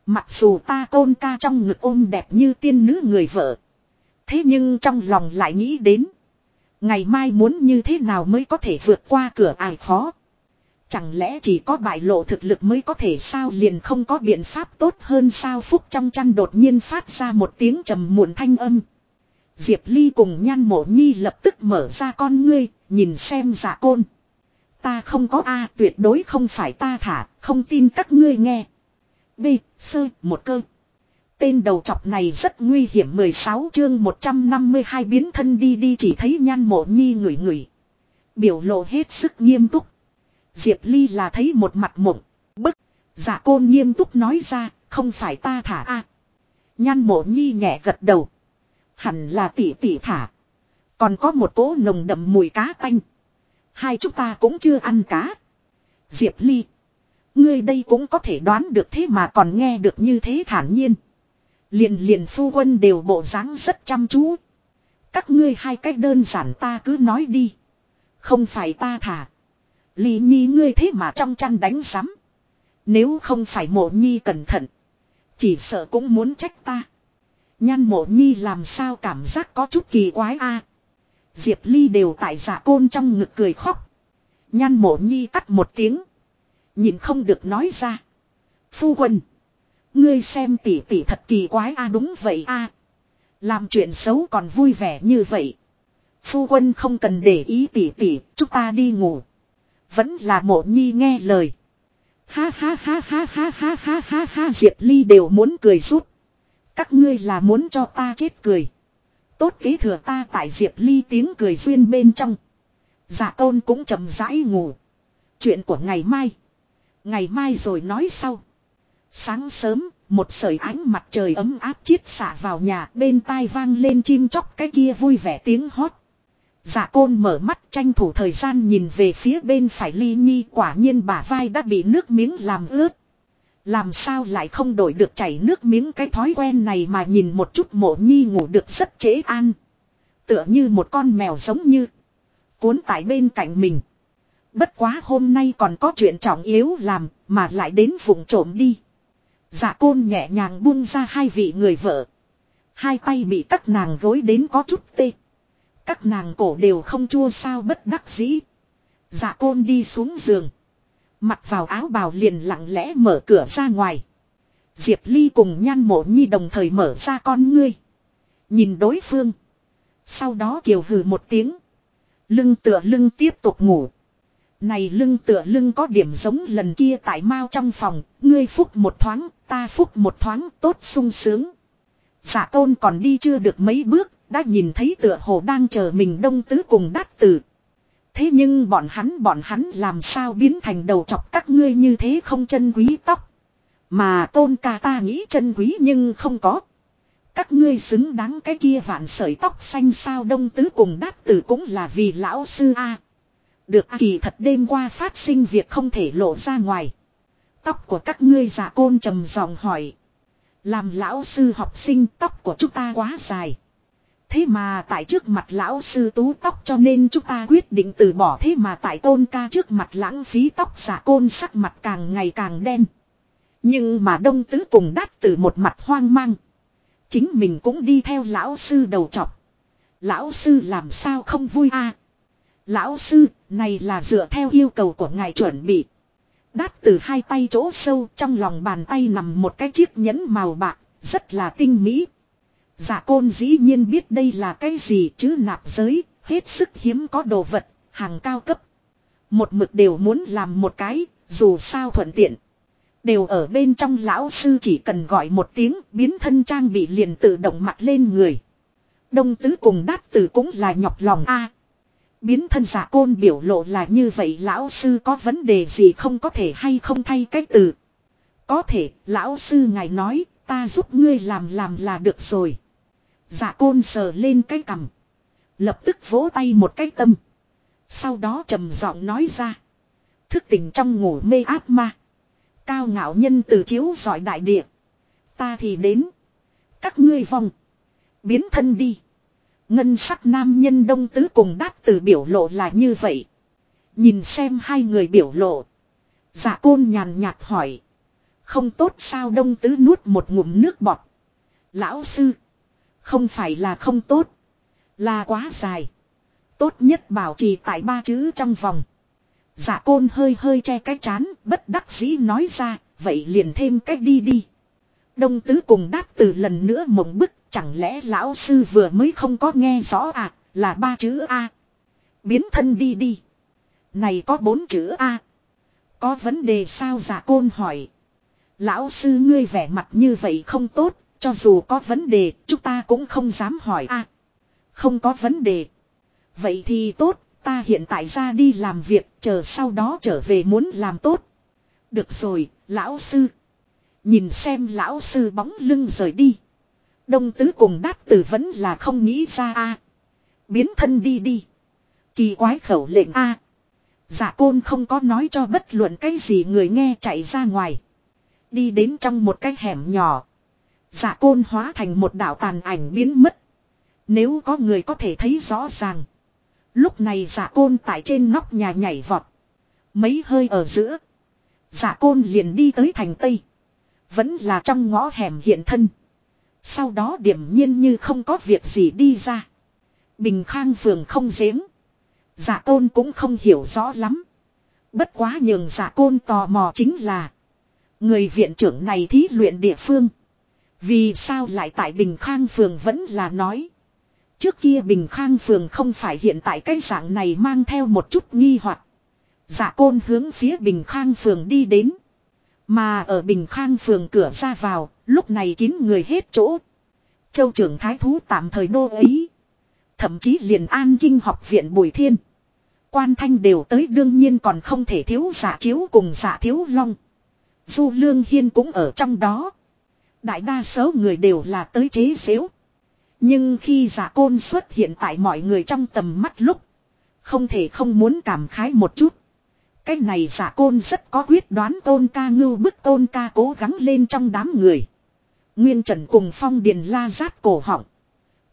Mặc dù ta tôn ca trong ngực ôm đẹp như tiên nữ người vợ. Thế nhưng trong lòng lại nghĩ đến. Ngày mai muốn như thế nào mới có thể vượt qua cửa ải khó. Chẳng lẽ chỉ có bại lộ thực lực mới có thể sao liền không có biện pháp tốt hơn sao phúc trong chăn đột nhiên phát ra một tiếng trầm muộn thanh âm. Diệp Ly cùng nhan mộ nhi lập tức mở ra con ngươi, nhìn xem giả côn. Ta không có A tuyệt đối không phải ta thả, không tin các ngươi nghe. B, sơ, một cơ. Tên đầu chọc này rất nguy hiểm 16 chương 152 biến thân đi đi chỉ thấy nhan mộ nhi ngửi ngửi. Biểu lộ hết sức nghiêm túc. Diệp Ly là thấy một mặt mộng, bức. Giả côn nghiêm túc nói ra, không phải ta thả a Nhan mộ nhi nhẹ gật đầu. Hẳn là tỷ tỷ thả. Còn có một cỗ nồng đậm mùi cá tanh. Hai chúng ta cũng chưa ăn cá. Diệp Ly. Ngươi đây cũng có thể đoán được thế mà còn nghe được như thế thản nhiên. Liền liền phu quân đều bộ dáng rất chăm chú. Các ngươi hai cách đơn giản ta cứ nói đi. Không phải ta thả. Ly nhi ngươi thế mà trong chăn đánh sắm, Nếu không phải mộ nhi cẩn thận. Chỉ sợ cũng muốn trách ta. Nhan mộ nhi làm sao cảm giác có chút kỳ quái a Diệp Ly đều tại giả côn trong ngực cười khóc. Nhan mộ nhi cắt một tiếng. Nhìn không được nói ra. Phu quân. Ngươi xem tỷ tỷ thật kỳ quái a đúng vậy a Làm chuyện xấu còn vui vẻ như vậy. Phu quân không cần để ý tỷ tỷ, chúng ta đi ngủ. Vẫn là mộ nhi nghe lời. Ha ha ha ha ha ha ha ha ha Diệp Ly đều muốn cười rút. Các ngươi là muốn cho ta chết cười. Tốt kế thừa ta tại Diệp Ly tiếng cười duyên bên trong. giả tôn cũng chậm rãi ngủ. Chuyện của ngày mai. Ngày mai rồi nói sau. Sáng sớm, một sợi ánh mặt trời ấm áp chiết xả vào nhà bên tai vang lên chim chóc cái kia vui vẻ tiếng hót. Dạ côn mở mắt tranh thủ thời gian nhìn về phía bên phải ly nhi, quả nhiên bả vai đã bị nước miếng làm ướt. Làm sao lại không đổi được chảy nước miếng cái thói quen này mà nhìn một chút mộ nhi ngủ được rất chế an. Tựa như một con mèo giống như. Cuốn tại bên cạnh mình. Bất quá hôm nay còn có chuyện trọng yếu làm mà lại đến vùng trộm đi. Dạ côn nhẹ nhàng buông ra hai vị người vợ. Hai tay bị các nàng gối đến có chút tê. Các nàng cổ đều không chua sao bất đắc dĩ. Dạ côn đi xuống giường. Mặc vào áo bào liền lặng lẽ mở cửa ra ngoài. Diệp Ly cùng nhan mộ nhi đồng thời mở ra con ngươi. Nhìn đối phương. Sau đó kiều hừ một tiếng. Lưng tựa lưng tiếp tục ngủ. Này lưng tựa lưng có điểm giống lần kia tại mao trong phòng. Ngươi phúc một thoáng, ta phúc một thoáng tốt sung sướng. Dạ Giả tôn còn đi chưa được mấy bước, đã nhìn thấy tựa hồ đang chờ mình đông tứ cùng đát tử. Thế nhưng bọn hắn bọn hắn làm sao biến thành đầu chọc các ngươi như thế không chân quý tóc. Mà tôn ca ta nghĩ chân quý nhưng không có. Các ngươi xứng đáng cái kia vạn sợi tóc xanh sao đông tứ cùng đát tử cũng là vì lão sư A. Được kỳ thật đêm qua phát sinh việc không thể lộ ra ngoài. Tóc của các ngươi giả côn trầm giọng hỏi. Làm lão sư học sinh tóc của chúng ta quá dài. Thế mà tại trước mặt lão sư tú tóc cho nên chúng ta quyết định từ bỏ thế mà tại tôn ca trước mặt lãng phí tóc giả côn sắc mặt càng ngày càng đen. Nhưng mà đông tứ cùng đắt từ một mặt hoang mang. Chính mình cũng đi theo lão sư đầu trọc. Lão sư làm sao không vui a Lão sư, này là dựa theo yêu cầu của ngài chuẩn bị. Đát từ hai tay chỗ sâu trong lòng bàn tay nằm một cái chiếc nhẫn màu bạc, rất là tinh mỹ. Giả côn dĩ nhiên biết đây là cái gì chứ nạp giới, hết sức hiếm có đồ vật, hàng cao cấp. Một mực đều muốn làm một cái, Dù sao thuận tiện. Đều ở bên trong lão sư chỉ cần gọi một tiếng biến thân trang bị liền tự động mặt lên người. Đông tứ cùng đát tử cũng là nhọc lòng a Biến thân giả côn biểu lộ là như vậy lão sư có vấn đề gì không có thể hay không thay cái từ. Có thể, lão sư ngài nói, ta giúp ngươi làm làm là được rồi. Giả côn sờ lên cái cằm. Lập tức vỗ tay một cái tâm. Sau đó trầm giọng nói ra. Thức tỉnh trong ngủ mê ác ma. Cao ngạo nhân từ chiếu giỏi đại địa. Ta thì đến. Các ngươi vòng. Biến thân đi. Ngân sắc nam nhân đông tứ cùng đát từ biểu lộ là như vậy. Nhìn xem hai người biểu lộ. Dạ côn nhàn nhạt hỏi. Không tốt sao đông tứ nuốt một ngụm nước bọt. Lão sư. Không phải là không tốt. Là quá dài. Tốt nhất bảo trì tại ba chữ trong vòng. Dạ côn hơi hơi che cái chán, bất đắc dĩ nói ra, vậy liền thêm cách đi đi. Đông tứ cùng đáp từ lần nữa mộng bức, chẳng lẽ lão sư vừa mới không có nghe rõ à, là ba chữ A. Biến thân đi đi. Này có bốn chữ A. Có vấn đề sao giả côn hỏi. Lão sư ngươi vẻ mặt như vậy không tốt, cho dù có vấn đề, chúng ta cũng không dám hỏi A. không có vấn đề. Vậy thì tốt, ta hiện tại ra đi làm việc, chờ sau đó trở về muốn làm tốt. Được rồi, lão sư. Nhìn xem lão sư bóng lưng rời đi. Đông tứ cùng đát tử vẫn là không nghĩ ra a Biến thân đi đi. Kỳ quái khẩu lệnh a à. Giả côn không có nói cho bất luận cái gì người nghe chạy ra ngoài. Đi đến trong một cái hẻm nhỏ. Dạ côn hóa thành một đạo tàn ảnh biến mất. Nếu có người có thể thấy rõ ràng. Lúc này dạ côn tại trên nóc nhà nhảy vọt. Mấy hơi ở giữa. Dạ côn liền đi tới thành Tây. Vẫn là trong ngõ hẻm hiện thân. Sau đó điểm nhiên như không có việc gì đi ra. Bình khang phường không giếng. Dạ côn cũng không hiểu rõ lắm. Bất quá nhường dạ côn tò mò chính là. Người viện trưởng này thí luyện địa phương. Vì sao lại tại Bình Khang Phường vẫn là nói. Trước kia Bình Khang Phường không phải hiện tại cái dạng này mang theo một chút nghi hoặc Giả côn hướng phía Bình Khang Phường đi đến. Mà ở Bình Khang Phường cửa ra vào, lúc này kín người hết chỗ. Châu trưởng thái thú tạm thời đô ấy. Thậm chí liền an kinh học viện Bùi Thiên. Quan thanh đều tới đương nhiên còn không thể thiếu giả chiếu cùng giả thiếu long. Du Lương Hiên cũng ở trong đó. Đại đa số người đều là tới chế xếu. Nhưng khi giả côn xuất hiện tại mọi người trong tầm mắt lúc. Không thể không muốn cảm khái một chút. Cái này giả côn rất có quyết đoán tôn ca ngưu bức tôn ca cố gắng lên trong đám người. Nguyên Trần cùng Phong Điền la rát cổ họng.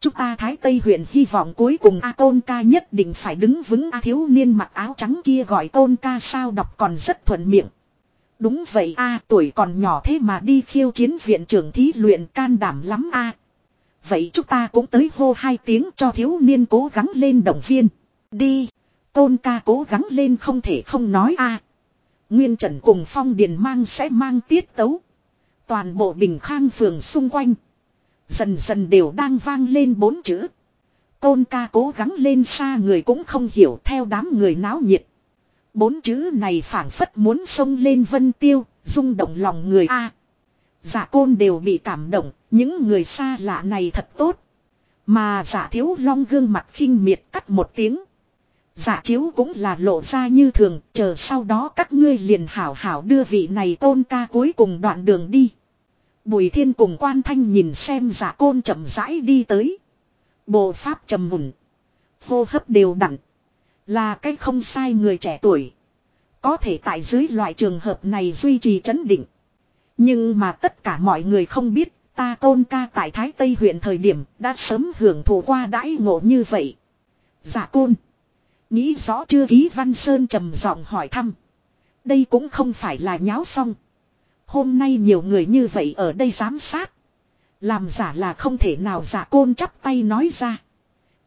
Chúng ta Thái Tây huyện hy vọng cuối cùng A Tôn ca nhất định phải đứng vững A thiếu niên mặc áo trắng kia gọi Tôn ca sao đọc còn rất thuận miệng. Đúng vậy A, tuổi còn nhỏ thế mà đi khiêu chiến viện trưởng thí luyện can đảm lắm A. Vậy chúng ta cũng tới hô hai tiếng cho thiếu niên cố gắng lên động viên. Đi. Tôn ca cố gắng lên không thể không nói A. Nguyên Trần cùng Phong Điền mang sẽ mang tiết tấu. Toàn bộ bình khang phường xung quanh. Dần dần đều đang vang lên bốn chữ. Tôn ca cố gắng lên xa người cũng không hiểu theo đám người náo nhiệt. Bốn chữ này phảng phất muốn xông lên vân tiêu, rung động lòng người A. giả côn đều bị cảm động, những người xa lạ này thật tốt. Mà giả thiếu long gương mặt khinh miệt cắt một tiếng. Giả chiếu cũng là lộ ra như thường, chờ sau đó các ngươi liền hảo hảo đưa vị này tôn ca cuối cùng đoạn đường đi. Bùi thiên cùng quan thanh nhìn xem giả côn chậm rãi đi tới. Bộ pháp trầm mùn. Hô hấp đều đặn. Là cách không sai người trẻ tuổi. Có thể tại dưới loại trường hợp này duy trì chấn định. Nhưng mà tất cả mọi người không biết, ta tôn ca tại Thái Tây huyện thời điểm đã sớm hưởng thụ qua đãi ngộ như vậy. Giả côn. Nghĩ rõ chưa ký Văn Sơn trầm giọng hỏi thăm. Đây cũng không phải là nháo xong. Hôm nay nhiều người như vậy ở đây giám sát. Làm giả là không thể nào giả côn chắp tay nói ra.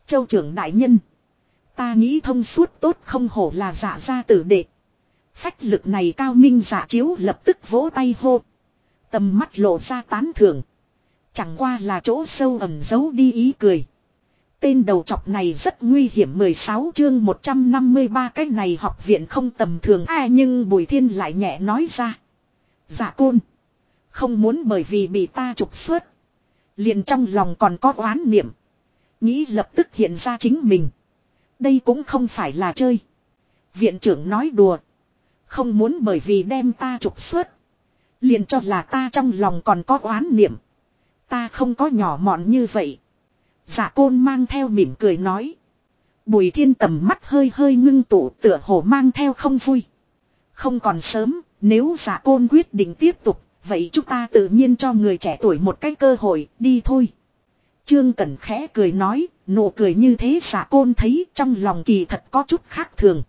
Châu trưởng đại nhân. Ta nghĩ thông suốt tốt không hổ là dạ giả ra tử đệ. Phách lực này cao minh giả chiếu lập tức vỗ tay hô. Tầm mắt lộ ra tán thưởng. Chẳng qua là chỗ sâu ẩm giấu đi ý cười. Tên đầu chọc này rất nguy hiểm 16 chương 153 cái này học viện không tầm thường ai nhưng Bùi Thiên lại nhẹ nói ra. giả côn. Không muốn bởi vì bị ta trục xuất. Liền trong lòng còn có oán niệm. Nghĩ lập tức hiện ra chính mình. Đây cũng không phải là chơi. Viện trưởng nói đùa. Không muốn bởi vì đem ta trục xuất. Liền cho là ta trong lòng còn có oán niệm. Ta không có nhỏ mọn như vậy. Giả côn mang theo mỉm cười nói. Bùi thiên tầm mắt hơi hơi ngưng tụ tựa hồ mang theo không vui. Không còn sớm, nếu giả côn quyết định tiếp tục, vậy chúng ta tự nhiên cho người trẻ tuổi một cái cơ hội, đi thôi. Trương Cẩn khẽ cười nói, nụ cười như thế giả côn thấy trong lòng kỳ thật có chút khác thường.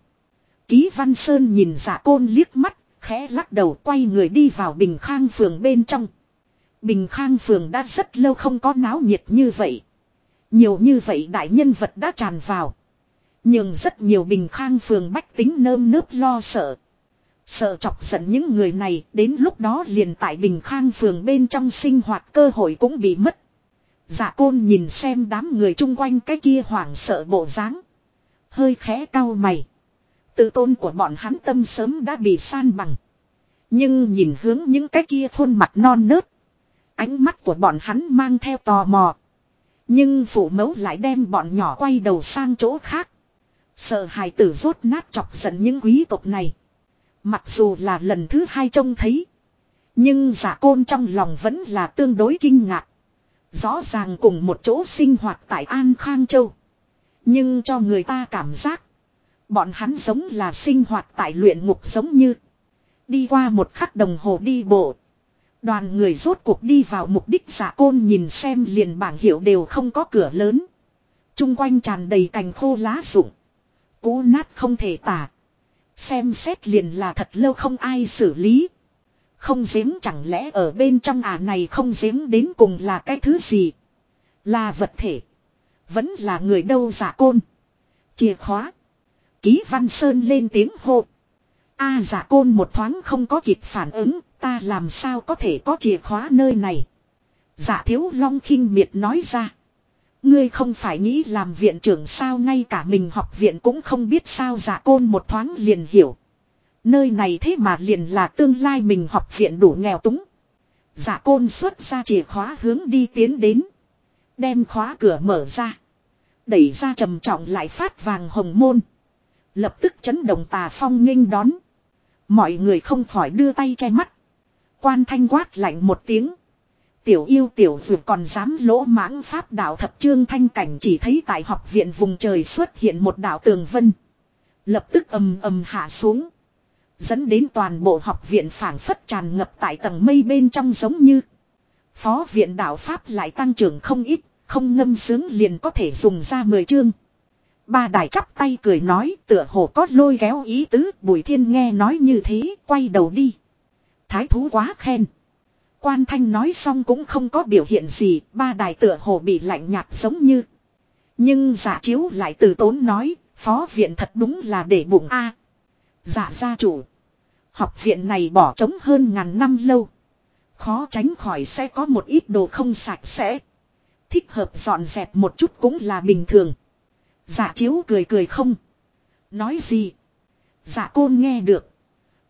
Ký Văn Sơn nhìn giả côn liếc mắt, khẽ lắc đầu quay người đi vào Bình Khang phường bên trong. Bình Khang phường đã rất lâu không có náo nhiệt như vậy. Nhiều như vậy đại nhân vật đã tràn vào. Nhưng rất nhiều Bình Khang phường bách tính nơm nớp lo sợ. Sợ chọc giận những người này đến lúc đó liền tại Bình Khang phường bên trong sinh hoạt cơ hội cũng bị mất. Dạ côn nhìn xem đám người chung quanh cái kia hoảng sợ bộ dáng Hơi khẽ cau mày. Tự tôn của bọn hắn tâm sớm đã bị san bằng. Nhưng nhìn hướng những cái kia khuôn mặt non nớt. Ánh mắt của bọn hắn mang theo tò mò. Nhưng phụ mẫu lại đem bọn nhỏ quay đầu sang chỗ khác. Sợ hài tử rốt nát chọc giận những quý tộc này. Mặc dù là lần thứ hai trông thấy. Nhưng giả côn trong lòng vẫn là tương đối kinh ngạc. Rõ ràng cùng một chỗ sinh hoạt tại An Khang Châu. Nhưng cho người ta cảm giác. Bọn hắn giống là sinh hoạt tại luyện ngục giống như. Đi qua một khắc đồng hồ đi bộ. Đoàn người rốt cuộc đi vào mục đích giả côn nhìn xem liền bảng hiệu đều không có cửa lớn. Trung quanh tràn đầy cành khô lá rụng. Cú nát không thể tả. Xem xét liền là thật lâu không ai xử lý. Không giếng chẳng lẽ ở bên trong ả này không giếng đến cùng là cái thứ gì. Là vật thể. Vẫn là người đâu giả côn. Chìa khóa. Ký văn sơn lên tiếng hô. A giả côn một thoáng không có kịp phản ứng. Ta làm sao có thể có chìa khóa nơi này. Giả thiếu long khinh miệt nói ra. Ngươi không phải nghĩ làm viện trưởng sao, ngay cả mình học viện cũng không biết sao giả côn một thoáng liền hiểu. Nơi này thế mà liền là tương lai mình học viện đủ nghèo túng. Giả côn xuất ra chìa khóa hướng đi tiến đến. Đem khóa cửa mở ra. Đẩy ra trầm trọng lại phát vàng hồng môn. Lập tức chấn động tà phong nghênh đón. Mọi người không khỏi đưa tay che mắt. Quan thanh quát lạnh một tiếng. Tiểu yêu tiểu vượt còn dám lỗ mãng pháp đạo thập trương thanh cảnh chỉ thấy tại học viện vùng trời xuất hiện một đạo tường vân. Lập tức ầm ầm hạ xuống. Dẫn đến toàn bộ học viện phảng phất tràn ngập tại tầng mây bên trong giống như. Phó viện đạo Pháp lại tăng trưởng không ít, không ngâm sướng liền có thể dùng ra mười chương. Ba đại chắp tay cười nói tựa hồ có lôi kéo ý tứ, bùi thiên nghe nói như thế, quay đầu đi. Thái thú quá khen. Quan thanh nói xong cũng không có biểu hiện gì, ba đại tựa hồ bị lạnh nhạt giống như. Nhưng giả chiếu lại từ tốn nói, phó viện thật đúng là để bụng a Dạ gia chủ. Học viện này bỏ trống hơn ngàn năm lâu. Khó tránh khỏi sẽ có một ít đồ không sạch sẽ. Thích hợp dọn dẹp một chút cũng là bình thường. Dạ chiếu cười cười không. Nói gì? Dạ côn nghe được.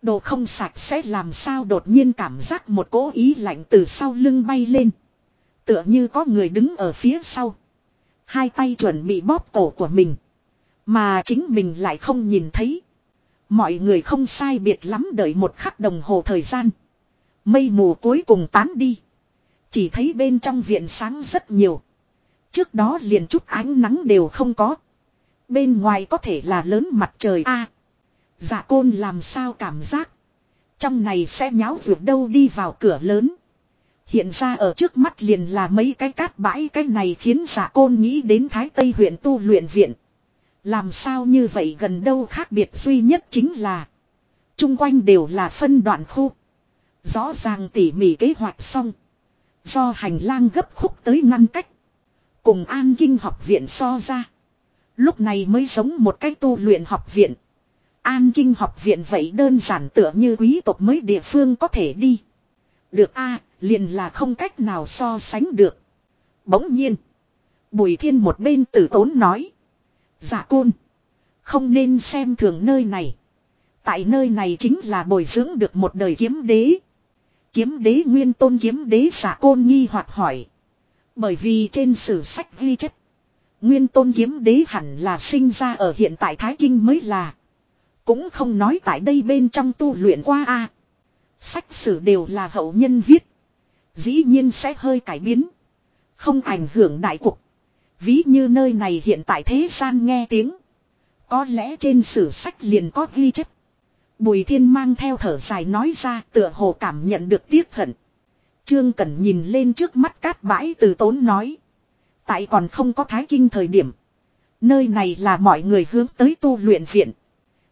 Đồ không sạch sẽ làm sao đột nhiên cảm giác một cố ý lạnh từ sau lưng bay lên. Tựa như có người đứng ở phía sau. Hai tay chuẩn bị bóp cổ của mình. Mà chính mình lại không nhìn thấy. Mọi người không sai biệt lắm đợi một khắc đồng hồ thời gian. Mây mù cuối cùng tán đi. Chỉ thấy bên trong viện sáng rất nhiều. Trước đó liền chút ánh nắng đều không có. Bên ngoài có thể là lớn mặt trời a. À, dạ côn làm sao cảm giác. Trong này sẽ nháo rượt đâu đi vào cửa lớn. Hiện ra ở trước mắt liền là mấy cái cát bãi cái này khiến giả côn nghĩ đến Thái Tây huyện tu luyện viện. Làm sao như vậy gần đâu khác biệt duy nhất chính là. Trung quanh đều là phân đoạn khu. Rõ ràng tỉ mỉ kế hoạch xong. Do hành lang gấp khúc tới ngăn cách. Cùng an kinh học viện so ra. Lúc này mới giống một cách tu luyện học viện. An kinh học viện vậy đơn giản tựa như quý tộc mới địa phương có thể đi. Được a, liền là không cách nào so sánh được. Bỗng nhiên. Bùi thiên một bên tử tốn nói. Dạ côn. Không nên xem thường nơi này. Tại nơi này chính là bồi dưỡng được một đời kiếm đế. Kiếm đế nguyên tôn kiếm đế giả côn nghi hoặc hỏi. Bởi vì trên sử sách ghi chép. Nguyên tôn kiếm đế hẳn là sinh ra ở hiện tại Thái Kinh mới là. Cũng không nói tại đây bên trong tu luyện qua a Sách sử đều là hậu nhân viết. Dĩ nhiên sẽ hơi cải biến. Không ảnh hưởng đại cục. Ví như nơi này hiện tại thế gian nghe tiếng. Có lẽ trên sử sách liền có ghi chép. Bùi thiên mang theo thở dài nói ra tựa hồ cảm nhận được tiếc hận. Trương Cẩn nhìn lên trước mắt cát bãi từ tốn nói. Tại còn không có thái kinh thời điểm. Nơi này là mọi người hướng tới tu luyện viện.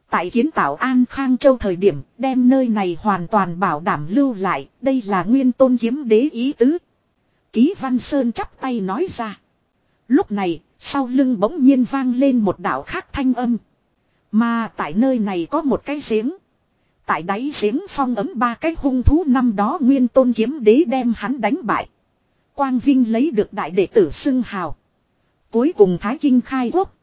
Tại kiến tạo An Khang Châu thời điểm, đem nơi này hoàn toàn bảo đảm lưu lại. Đây là nguyên tôn kiếm đế ý tứ. Ký Văn Sơn chắp tay nói ra. Lúc này, sau lưng bỗng nhiên vang lên một đạo khác thanh âm. Mà tại nơi này có một cái giếng. Tại đáy giếng phong ấm ba cái hung thú năm đó nguyên tôn kiếm đế đem hắn đánh bại. Quang Vinh lấy được đại đệ tử xưng hào. Cuối cùng Thái Kinh khai quốc.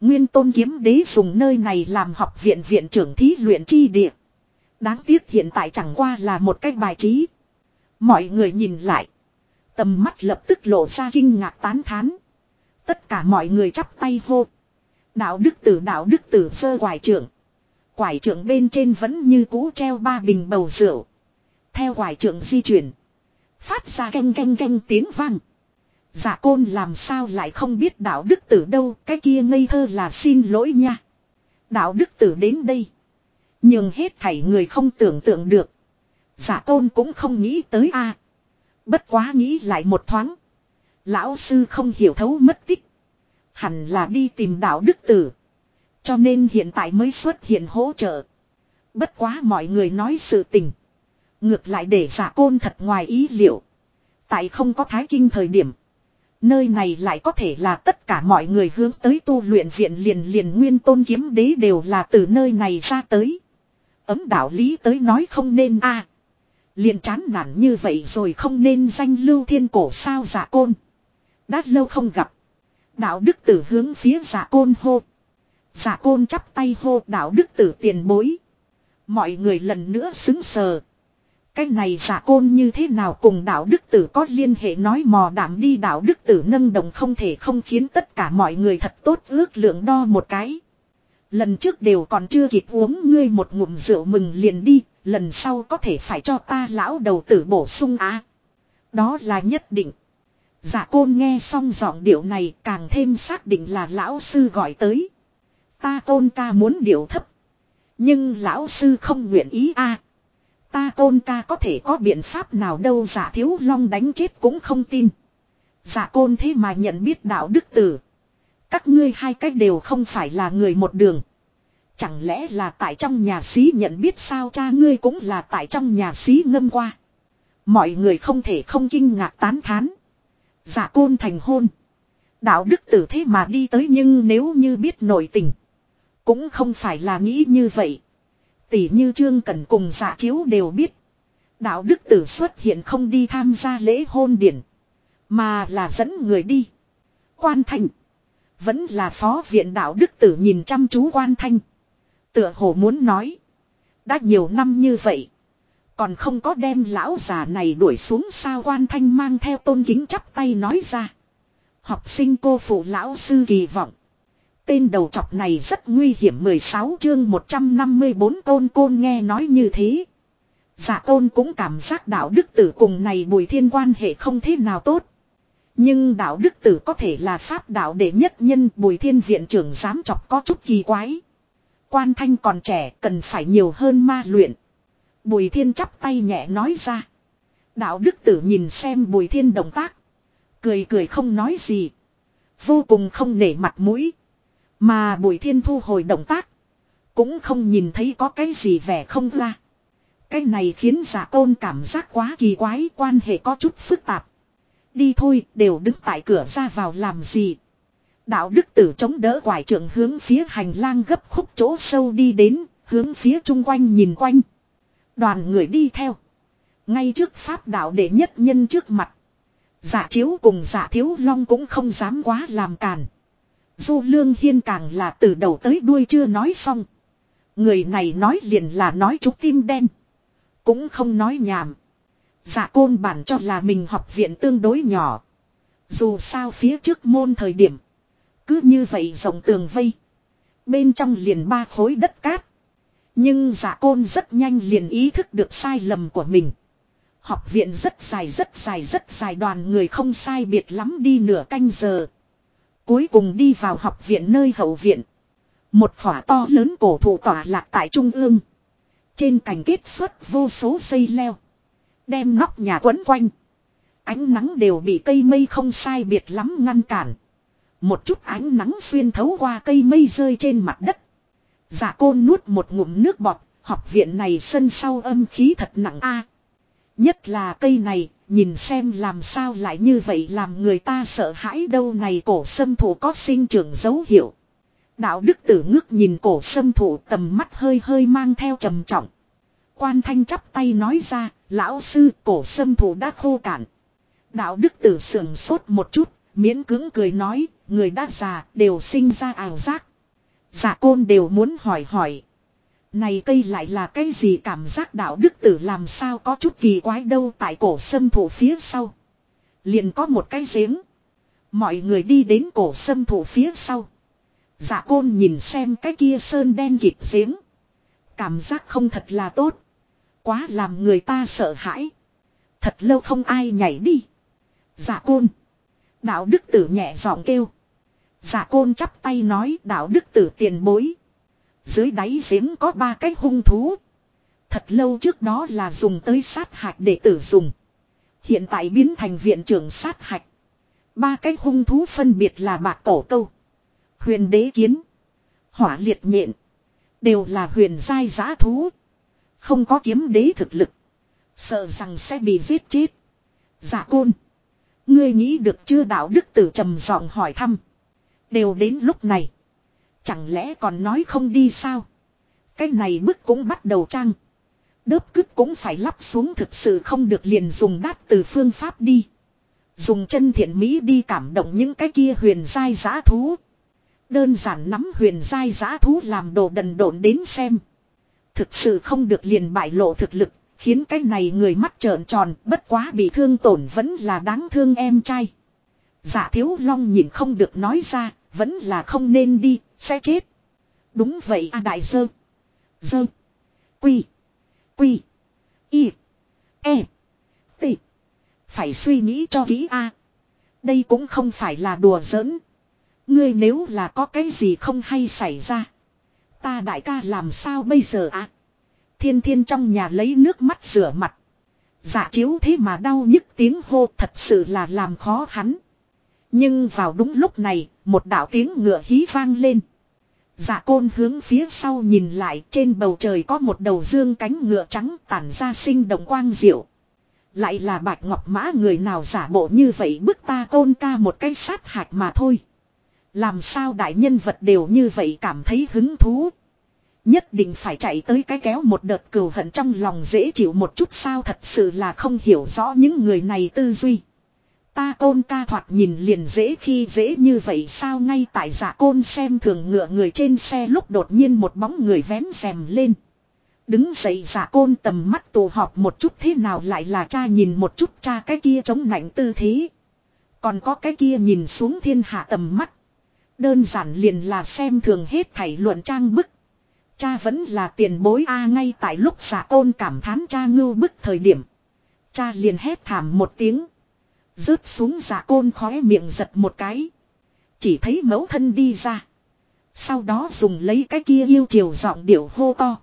Nguyên tôn kiếm đế dùng nơi này làm học viện viện trưởng thí luyện chi địa. Đáng tiếc hiện tại chẳng qua là một cách bài trí. Mọi người nhìn lại. Tầm mắt lập tức lộ ra kinh ngạc tán thán. Tất cả mọi người chắp tay hô. Đạo đức tử, đạo đức tử, sơ quải trưởng. Quải trưởng bên trên vẫn như cũ treo ba bình bầu rượu. Theo quải trưởng di chuyển. Phát ra canh canh canh tiếng vang. Giả côn làm sao lại không biết đạo đức tử đâu. Cái kia ngây thơ là xin lỗi nha. Đạo đức tử đến đây. Nhưng hết thảy người không tưởng tượng được. Giả côn cũng không nghĩ tới a Bất quá nghĩ lại một thoáng. Lão sư không hiểu thấu mất tích. Hẳn là đi tìm đạo đức tử. Cho nên hiện tại mới xuất hiện hỗ trợ. Bất quá mọi người nói sự tình. Ngược lại để giả côn thật ngoài ý liệu. Tại không có thái kinh thời điểm. Nơi này lại có thể là tất cả mọi người hướng tới tu luyện viện liền liền nguyên tôn kiếm đế đều là từ nơi này ra tới. Ấm đạo lý tới nói không nên a à, Liền chán nản như vậy rồi không nên danh lưu thiên cổ sao giả côn. Đã lâu không gặp. Đạo đức tử hướng phía giả côn hô. Giả côn chắp tay hô đạo đức tử tiền bối. Mọi người lần nữa xứng sờ. Cái này giả côn như thế nào cùng đạo đức tử có liên hệ nói mò đảm đi đạo đức tử nâng đồng không thể không khiến tất cả mọi người thật tốt ước lượng đo một cái. Lần trước đều còn chưa kịp uống ngươi một ngụm rượu mừng liền đi, lần sau có thể phải cho ta lão đầu tử bổ sung á. Đó là nhất định. Giả côn nghe xong giọng điệu này càng thêm xác định là lão sư gọi tới. Ta côn ca muốn điệu thấp. Nhưng lão sư không nguyện ý a. Ta côn ca có thể có biện pháp nào đâu, giả thiếu long đánh chết cũng không tin. Giả côn thế mà nhận biết đạo đức tử. Các ngươi hai cách đều không phải là người một đường. Chẳng lẽ là tại trong nhà xí nhận biết sao cha ngươi cũng là tại trong nhà xí ngâm qua. Mọi người không thể không kinh ngạc tán thán. Giả côn thành hôn. Đạo đức tử thế mà đi tới nhưng nếu như biết nội tình. Cũng không phải là nghĩ như vậy. Tỷ như Trương Cần cùng giả chiếu đều biết. Đạo đức tử xuất hiện không đi tham gia lễ hôn điển. Mà là dẫn người đi. Quan thành. Vẫn là phó viện đạo đức tử nhìn chăm chú quan thanh. Tựa hồ muốn nói. Đã nhiều năm như vậy. Còn không có đem lão già này đuổi xuống sao quan thanh mang theo tôn kính chắp tay nói ra. Học sinh cô phụ lão sư kỳ vọng. Tên đầu chọc này rất nguy hiểm 16 chương 154 côn côn nghe nói như thế. Dạ tôn cũng cảm giác đạo đức tử cùng này bùi thiên quan hệ không thế nào tốt. Nhưng đạo đức tử có thể là pháp đạo đệ nhất nhân, bùi thiên viện trưởng dám chọc có chút kỳ quái. Quan thanh còn trẻ, cần phải nhiều hơn ma luyện. Bùi thiên chắp tay nhẹ nói ra. Đạo đức tử nhìn xem bùi thiên động tác. Cười cười không nói gì. Vô cùng không nể mặt mũi. Mà bùi thiên thu hồi động tác. Cũng không nhìn thấy có cái gì vẻ không ra. Cái này khiến giả tôn cảm giác quá kỳ quái quan hệ có chút phức tạp. Đi thôi đều đứng tại cửa ra vào làm gì. Đạo đức tử chống đỡ quải trưởng hướng phía hành lang gấp khúc chỗ sâu đi đến, hướng phía chung quanh nhìn quanh. Đoàn người đi theo. Ngay trước pháp đạo đệ nhất nhân trước mặt. Giả chiếu cùng giả thiếu long cũng không dám quá làm càn. Du lương hiên càng là từ đầu tới đuôi chưa nói xong. Người này nói liền là nói chú tim đen. Cũng không nói nhảm. Giả côn bản cho là mình học viện tương đối nhỏ. Dù sao phía trước môn thời điểm. Cứ như vậy rộng tường vây. Bên trong liền ba khối đất cát. Nhưng giả côn rất nhanh liền ý thức được sai lầm của mình. Học viện rất dài rất dài rất dài, đoàn người không sai biệt lắm đi nửa canh giờ. Cuối cùng đi vào học viện nơi hậu viện. Một khỏa to lớn cổ thụ tỏa lạc tại trung ương. Trên cành kết xuất vô số dây leo. Đem nóc nhà quấn quanh. Ánh nắng đều bị cây mây không sai biệt lắm ngăn cản. Một chút ánh nắng xuyên thấu qua cây mây rơi trên mặt đất. Dạ Giả côn nuốt một ngụm nước bọt, học viện này sân sau âm khí thật nặng a. Nhất là cây này, nhìn xem làm sao lại như vậy làm người ta sợ hãi đâu này cổ sâm thủ có sinh trưởng dấu hiệu. Đạo đức tử ngước nhìn cổ sâm thủ tầm mắt hơi hơi mang theo trầm trọng. Quan thanh chắp tay nói ra, lão sư cổ sâm thủ đã khô cạn. Đạo đức tử sườn sốt một chút, miễn cứng cười nói, người đã già đều sinh ra ảo giác. Giả côn đều muốn hỏi hỏi. Này cây lại là cái gì cảm giác đạo đức tử làm sao có chút kỳ quái đâu tại cổ sâm thủ phía sau. Liền có một cái giếng. Mọi người đi đến cổ sâm thủ phía sau. Dạ côn nhìn xem cái kia sơn đen kịp giếng. Cảm giác không thật là tốt. Quá làm người ta sợ hãi. Thật lâu không ai nhảy đi. Dạ côn. Đạo đức tử nhẹ giọng kêu. Dạ côn chắp tay nói, đạo đức tử tiền bối. Dưới đáy giếng có ba cái hung thú. Thật lâu trước đó là dùng tới sát hạch để tử dùng. Hiện tại biến thành viện trưởng sát hạch. Ba cái hung thú phân biệt là bạc cổ câu. Huyền đế kiến. Hỏa liệt nhện. Đều là huyền giai giá thú. Không có kiếm đế thực lực. Sợ rằng sẽ bị giết chết. Giả côn. Ngươi nghĩ được chưa đạo đức tử trầm giọng hỏi thăm. Đều đến lúc này. Chẳng lẽ còn nói không đi sao? Cái này bức cũng bắt đầu trăng. Đớp cứt cũng phải lắp xuống thực sự không được liền dùng đát từ phương pháp đi. Dùng chân thiện mỹ đi cảm động những cái kia huyền dai giã thú. Đơn giản nắm huyền dai giã thú làm đồ đần độn đến xem. Thực sự không được liền bại lộ thực lực, khiến cái này người mắt trợn tròn, bất quá bị thương tổn vẫn là đáng thương em trai. Giả thiếu long nhìn không được nói ra, vẫn là không nên đi, sẽ chết. Đúng vậy a đại dơ. Dơ. Quy. Quy. Y. E. T. Phải suy nghĩ cho kỹ a. Đây cũng không phải là đùa giỡn. Ngươi nếu là có cái gì không hay xảy ra. Ta đại ca làm sao bây giờ ạ? Thiên thiên trong nhà lấy nước mắt rửa mặt. Dạ chiếu thế mà đau nhức tiếng hô thật sự là làm khó hắn. Nhưng vào đúng lúc này, một đạo tiếng ngựa hí vang lên. Dạ côn hướng phía sau nhìn lại trên bầu trời có một đầu dương cánh ngựa trắng tản ra sinh động quang diệu. Lại là bạch ngọc mã người nào giả bộ như vậy bức ta côn ca một cái sát hạch mà thôi. Làm sao đại nhân vật đều như vậy cảm thấy hứng thú. Nhất định phải chạy tới cái kéo một đợt cừu hận trong lòng dễ chịu một chút sao thật sự là không hiểu rõ những người này tư duy. Ta côn ca thoạt nhìn liền dễ khi dễ như vậy sao ngay tại giả côn xem thường ngựa người trên xe lúc đột nhiên một bóng người vén rèm lên. Đứng dậy giả côn tầm mắt tù họp một chút thế nào lại là cha nhìn một chút cha cái kia chống nạnh tư thế. Còn có cái kia nhìn xuống thiên hạ tầm mắt. Đơn giản liền là xem thường hết thảy luận trang bức. Cha vẫn là tiền bối A ngay tại lúc giả côn cảm thán cha ngưu bức thời điểm. Cha liền hét thảm một tiếng. Rớt xuống giả côn khóe miệng giật một cái. Chỉ thấy mẫu thân đi ra. Sau đó dùng lấy cái kia yêu chiều giọng điệu hô to.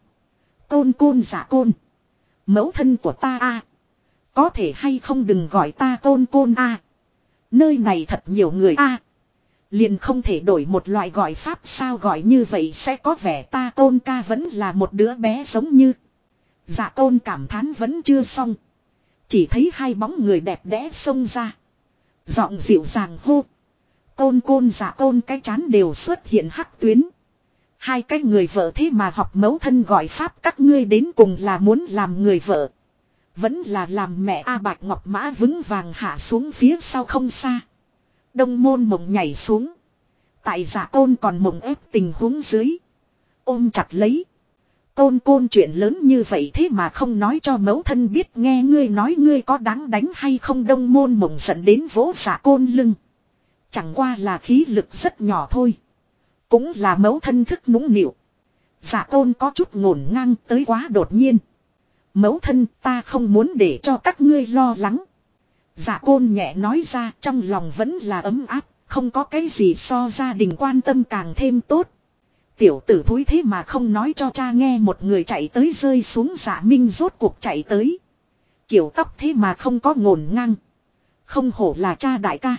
Côn côn giả côn. Mẫu thân của ta a Có thể hay không đừng gọi ta côn côn a Nơi này thật nhiều người a Liền không thể đổi một loại gọi pháp sao gọi như vậy sẽ có vẻ ta côn ca vẫn là một đứa bé giống như. Dạ côn cảm thán vẫn chưa xong. Chỉ thấy hai bóng người đẹp đẽ xông ra. Giọng dịu dàng hô. Côn côn giả côn cái chán đều xuất hiện hắc tuyến. Hai cái người vợ thế mà học mẫu thân gọi pháp các ngươi đến cùng là muốn làm người vợ. Vẫn là làm mẹ A Bạch Ngọc Mã vững vàng hạ xuống phía sau không xa. Đông môn mộng nhảy xuống. Tại giả côn còn mộng ép tình huống dưới. Ôm chặt lấy. Côn côn chuyện lớn như vậy thế mà không nói cho mẫu thân biết nghe ngươi nói ngươi có đáng đánh hay không đông môn mộng giận đến vỗ giả côn lưng. Chẳng qua là khí lực rất nhỏ thôi. Cũng là mẫu thân thức nũng nịu. Giả côn có chút ngổn ngang tới quá đột nhiên. Mẫu thân ta không muốn để cho các ngươi lo lắng. Giả côn nhẹ nói ra trong lòng vẫn là ấm áp, không có cái gì so gia đình quan tâm càng thêm tốt. Tiểu tử thúi thế mà không nói cho cha nghe một người chạy tới rơi xuống giả minh rốt cuộc chạy tới. Kiểu tóc thế mà không có ngổn ngang. Không hổ là cha đại ca.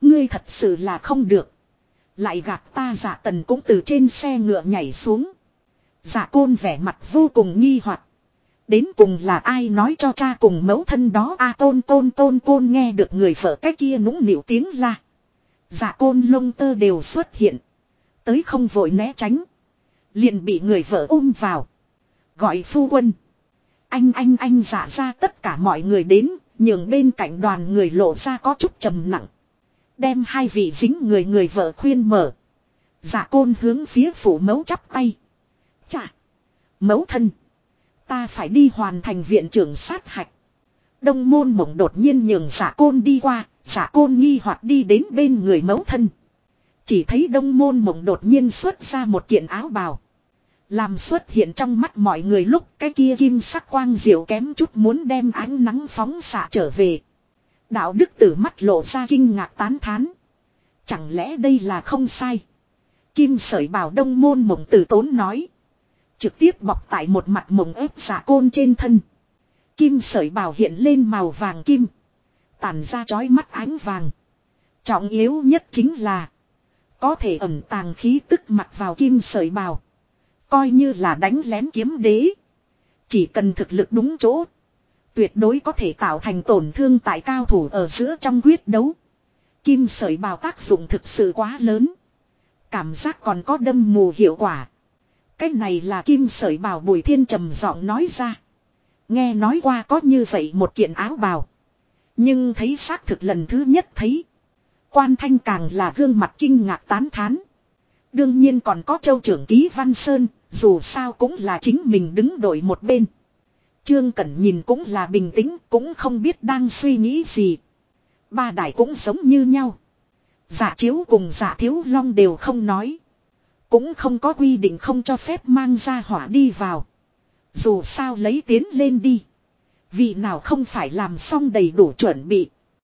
Ngươi thật sự là không được. Lại gạt ta giả tần cũng từ trên xe ngựa nhảy xuống. Giả côn vẻ mặt vô cùng nghi hoặc Đến cùng là ai nói cho cha cùng mẫu thân đó a tôn tôn tôn côn nghe được người vợ cái kia nũng nịu tiếng la. Giả côn lông tơ đều xuất hiện. Tới không vội né tránh. Liền bị người vợ ôm vào. Gọi phu quân. Anh anh anh giả ra tất cả mọi người đến. Nhường bên cạnh đoàn người lộ ra có chút trầm nặng. Đem hai vị dính người người vợ khuyên mở. Giả côn hướng phía phủ mẫu chắp tay. Chà. Mẫu thân. Ta phải đi hoàn thành viện trưởng sát hạch. Đông môn mộng đột nhiên nhường giả côn đi qua. Giả côn nghi hoặc đi đến bên người mẫu thân. Chỉ thấy đông môn mộng đột nhiên xuất ra một kiện áo bào. Làm xuất hiện trong mắt mọi người lúc cái kia kim sắc quang diệu kém chút muốn đem ánh nắng phóng xạ trở về. Đạo đức tử mắt lộ ra kinh ngạc tán thán. Chẳng lẽ đây là không sai. Kim sởi bảo đông môn mộng tử tốn nói. Trực tiếp bọc tại một mặt mộng ép giả côn trên thân. Kim sởi bảo hiện lên màu vàng kim. Tản ra chói mắt ánh vàng. Trọng yếu nhất chính là. Có thể ẩn tàng khí tức mặc vào kim sợi bào. Coi như là đánh lén kiếm đế. Chỉ cần thực lực đúng chỗ. Tuyệt đối có thể tạo thành tổn thương tại cao thủ ở giữa trong quyết đấu. Kim sợi bào tác dụng thực sự quá lớn. Cảm giác còn có đâm mù hiệu quả. Cái này là kim sợi bào bùi thiên trầm giọng nói ra. Nghe nói qua có như vậy một kiện áo bào. Nhưng thấy xác thực lần thứ nhất thấy. Quan thanh càng là gương mặt kinh ngạc tán thán. Đương nhiên còn có châu trưởng ký Văn Sơn, dù sao cũng là chính mình đứng đội một bên. Trương Cẩn nhìn cũng là bình tĩnh, cũng không biết đang suy nghĩ gì. Ba đại cũng giống như nhau. Giả chiếu cùng giả thiếu long đều không nói. Cũng không có quy định không cho phép mang ra hỏa đi vào. Dù sao lấy tiến lên đi. Vị nào không phải làm xong đầy đủ chuẩn bị.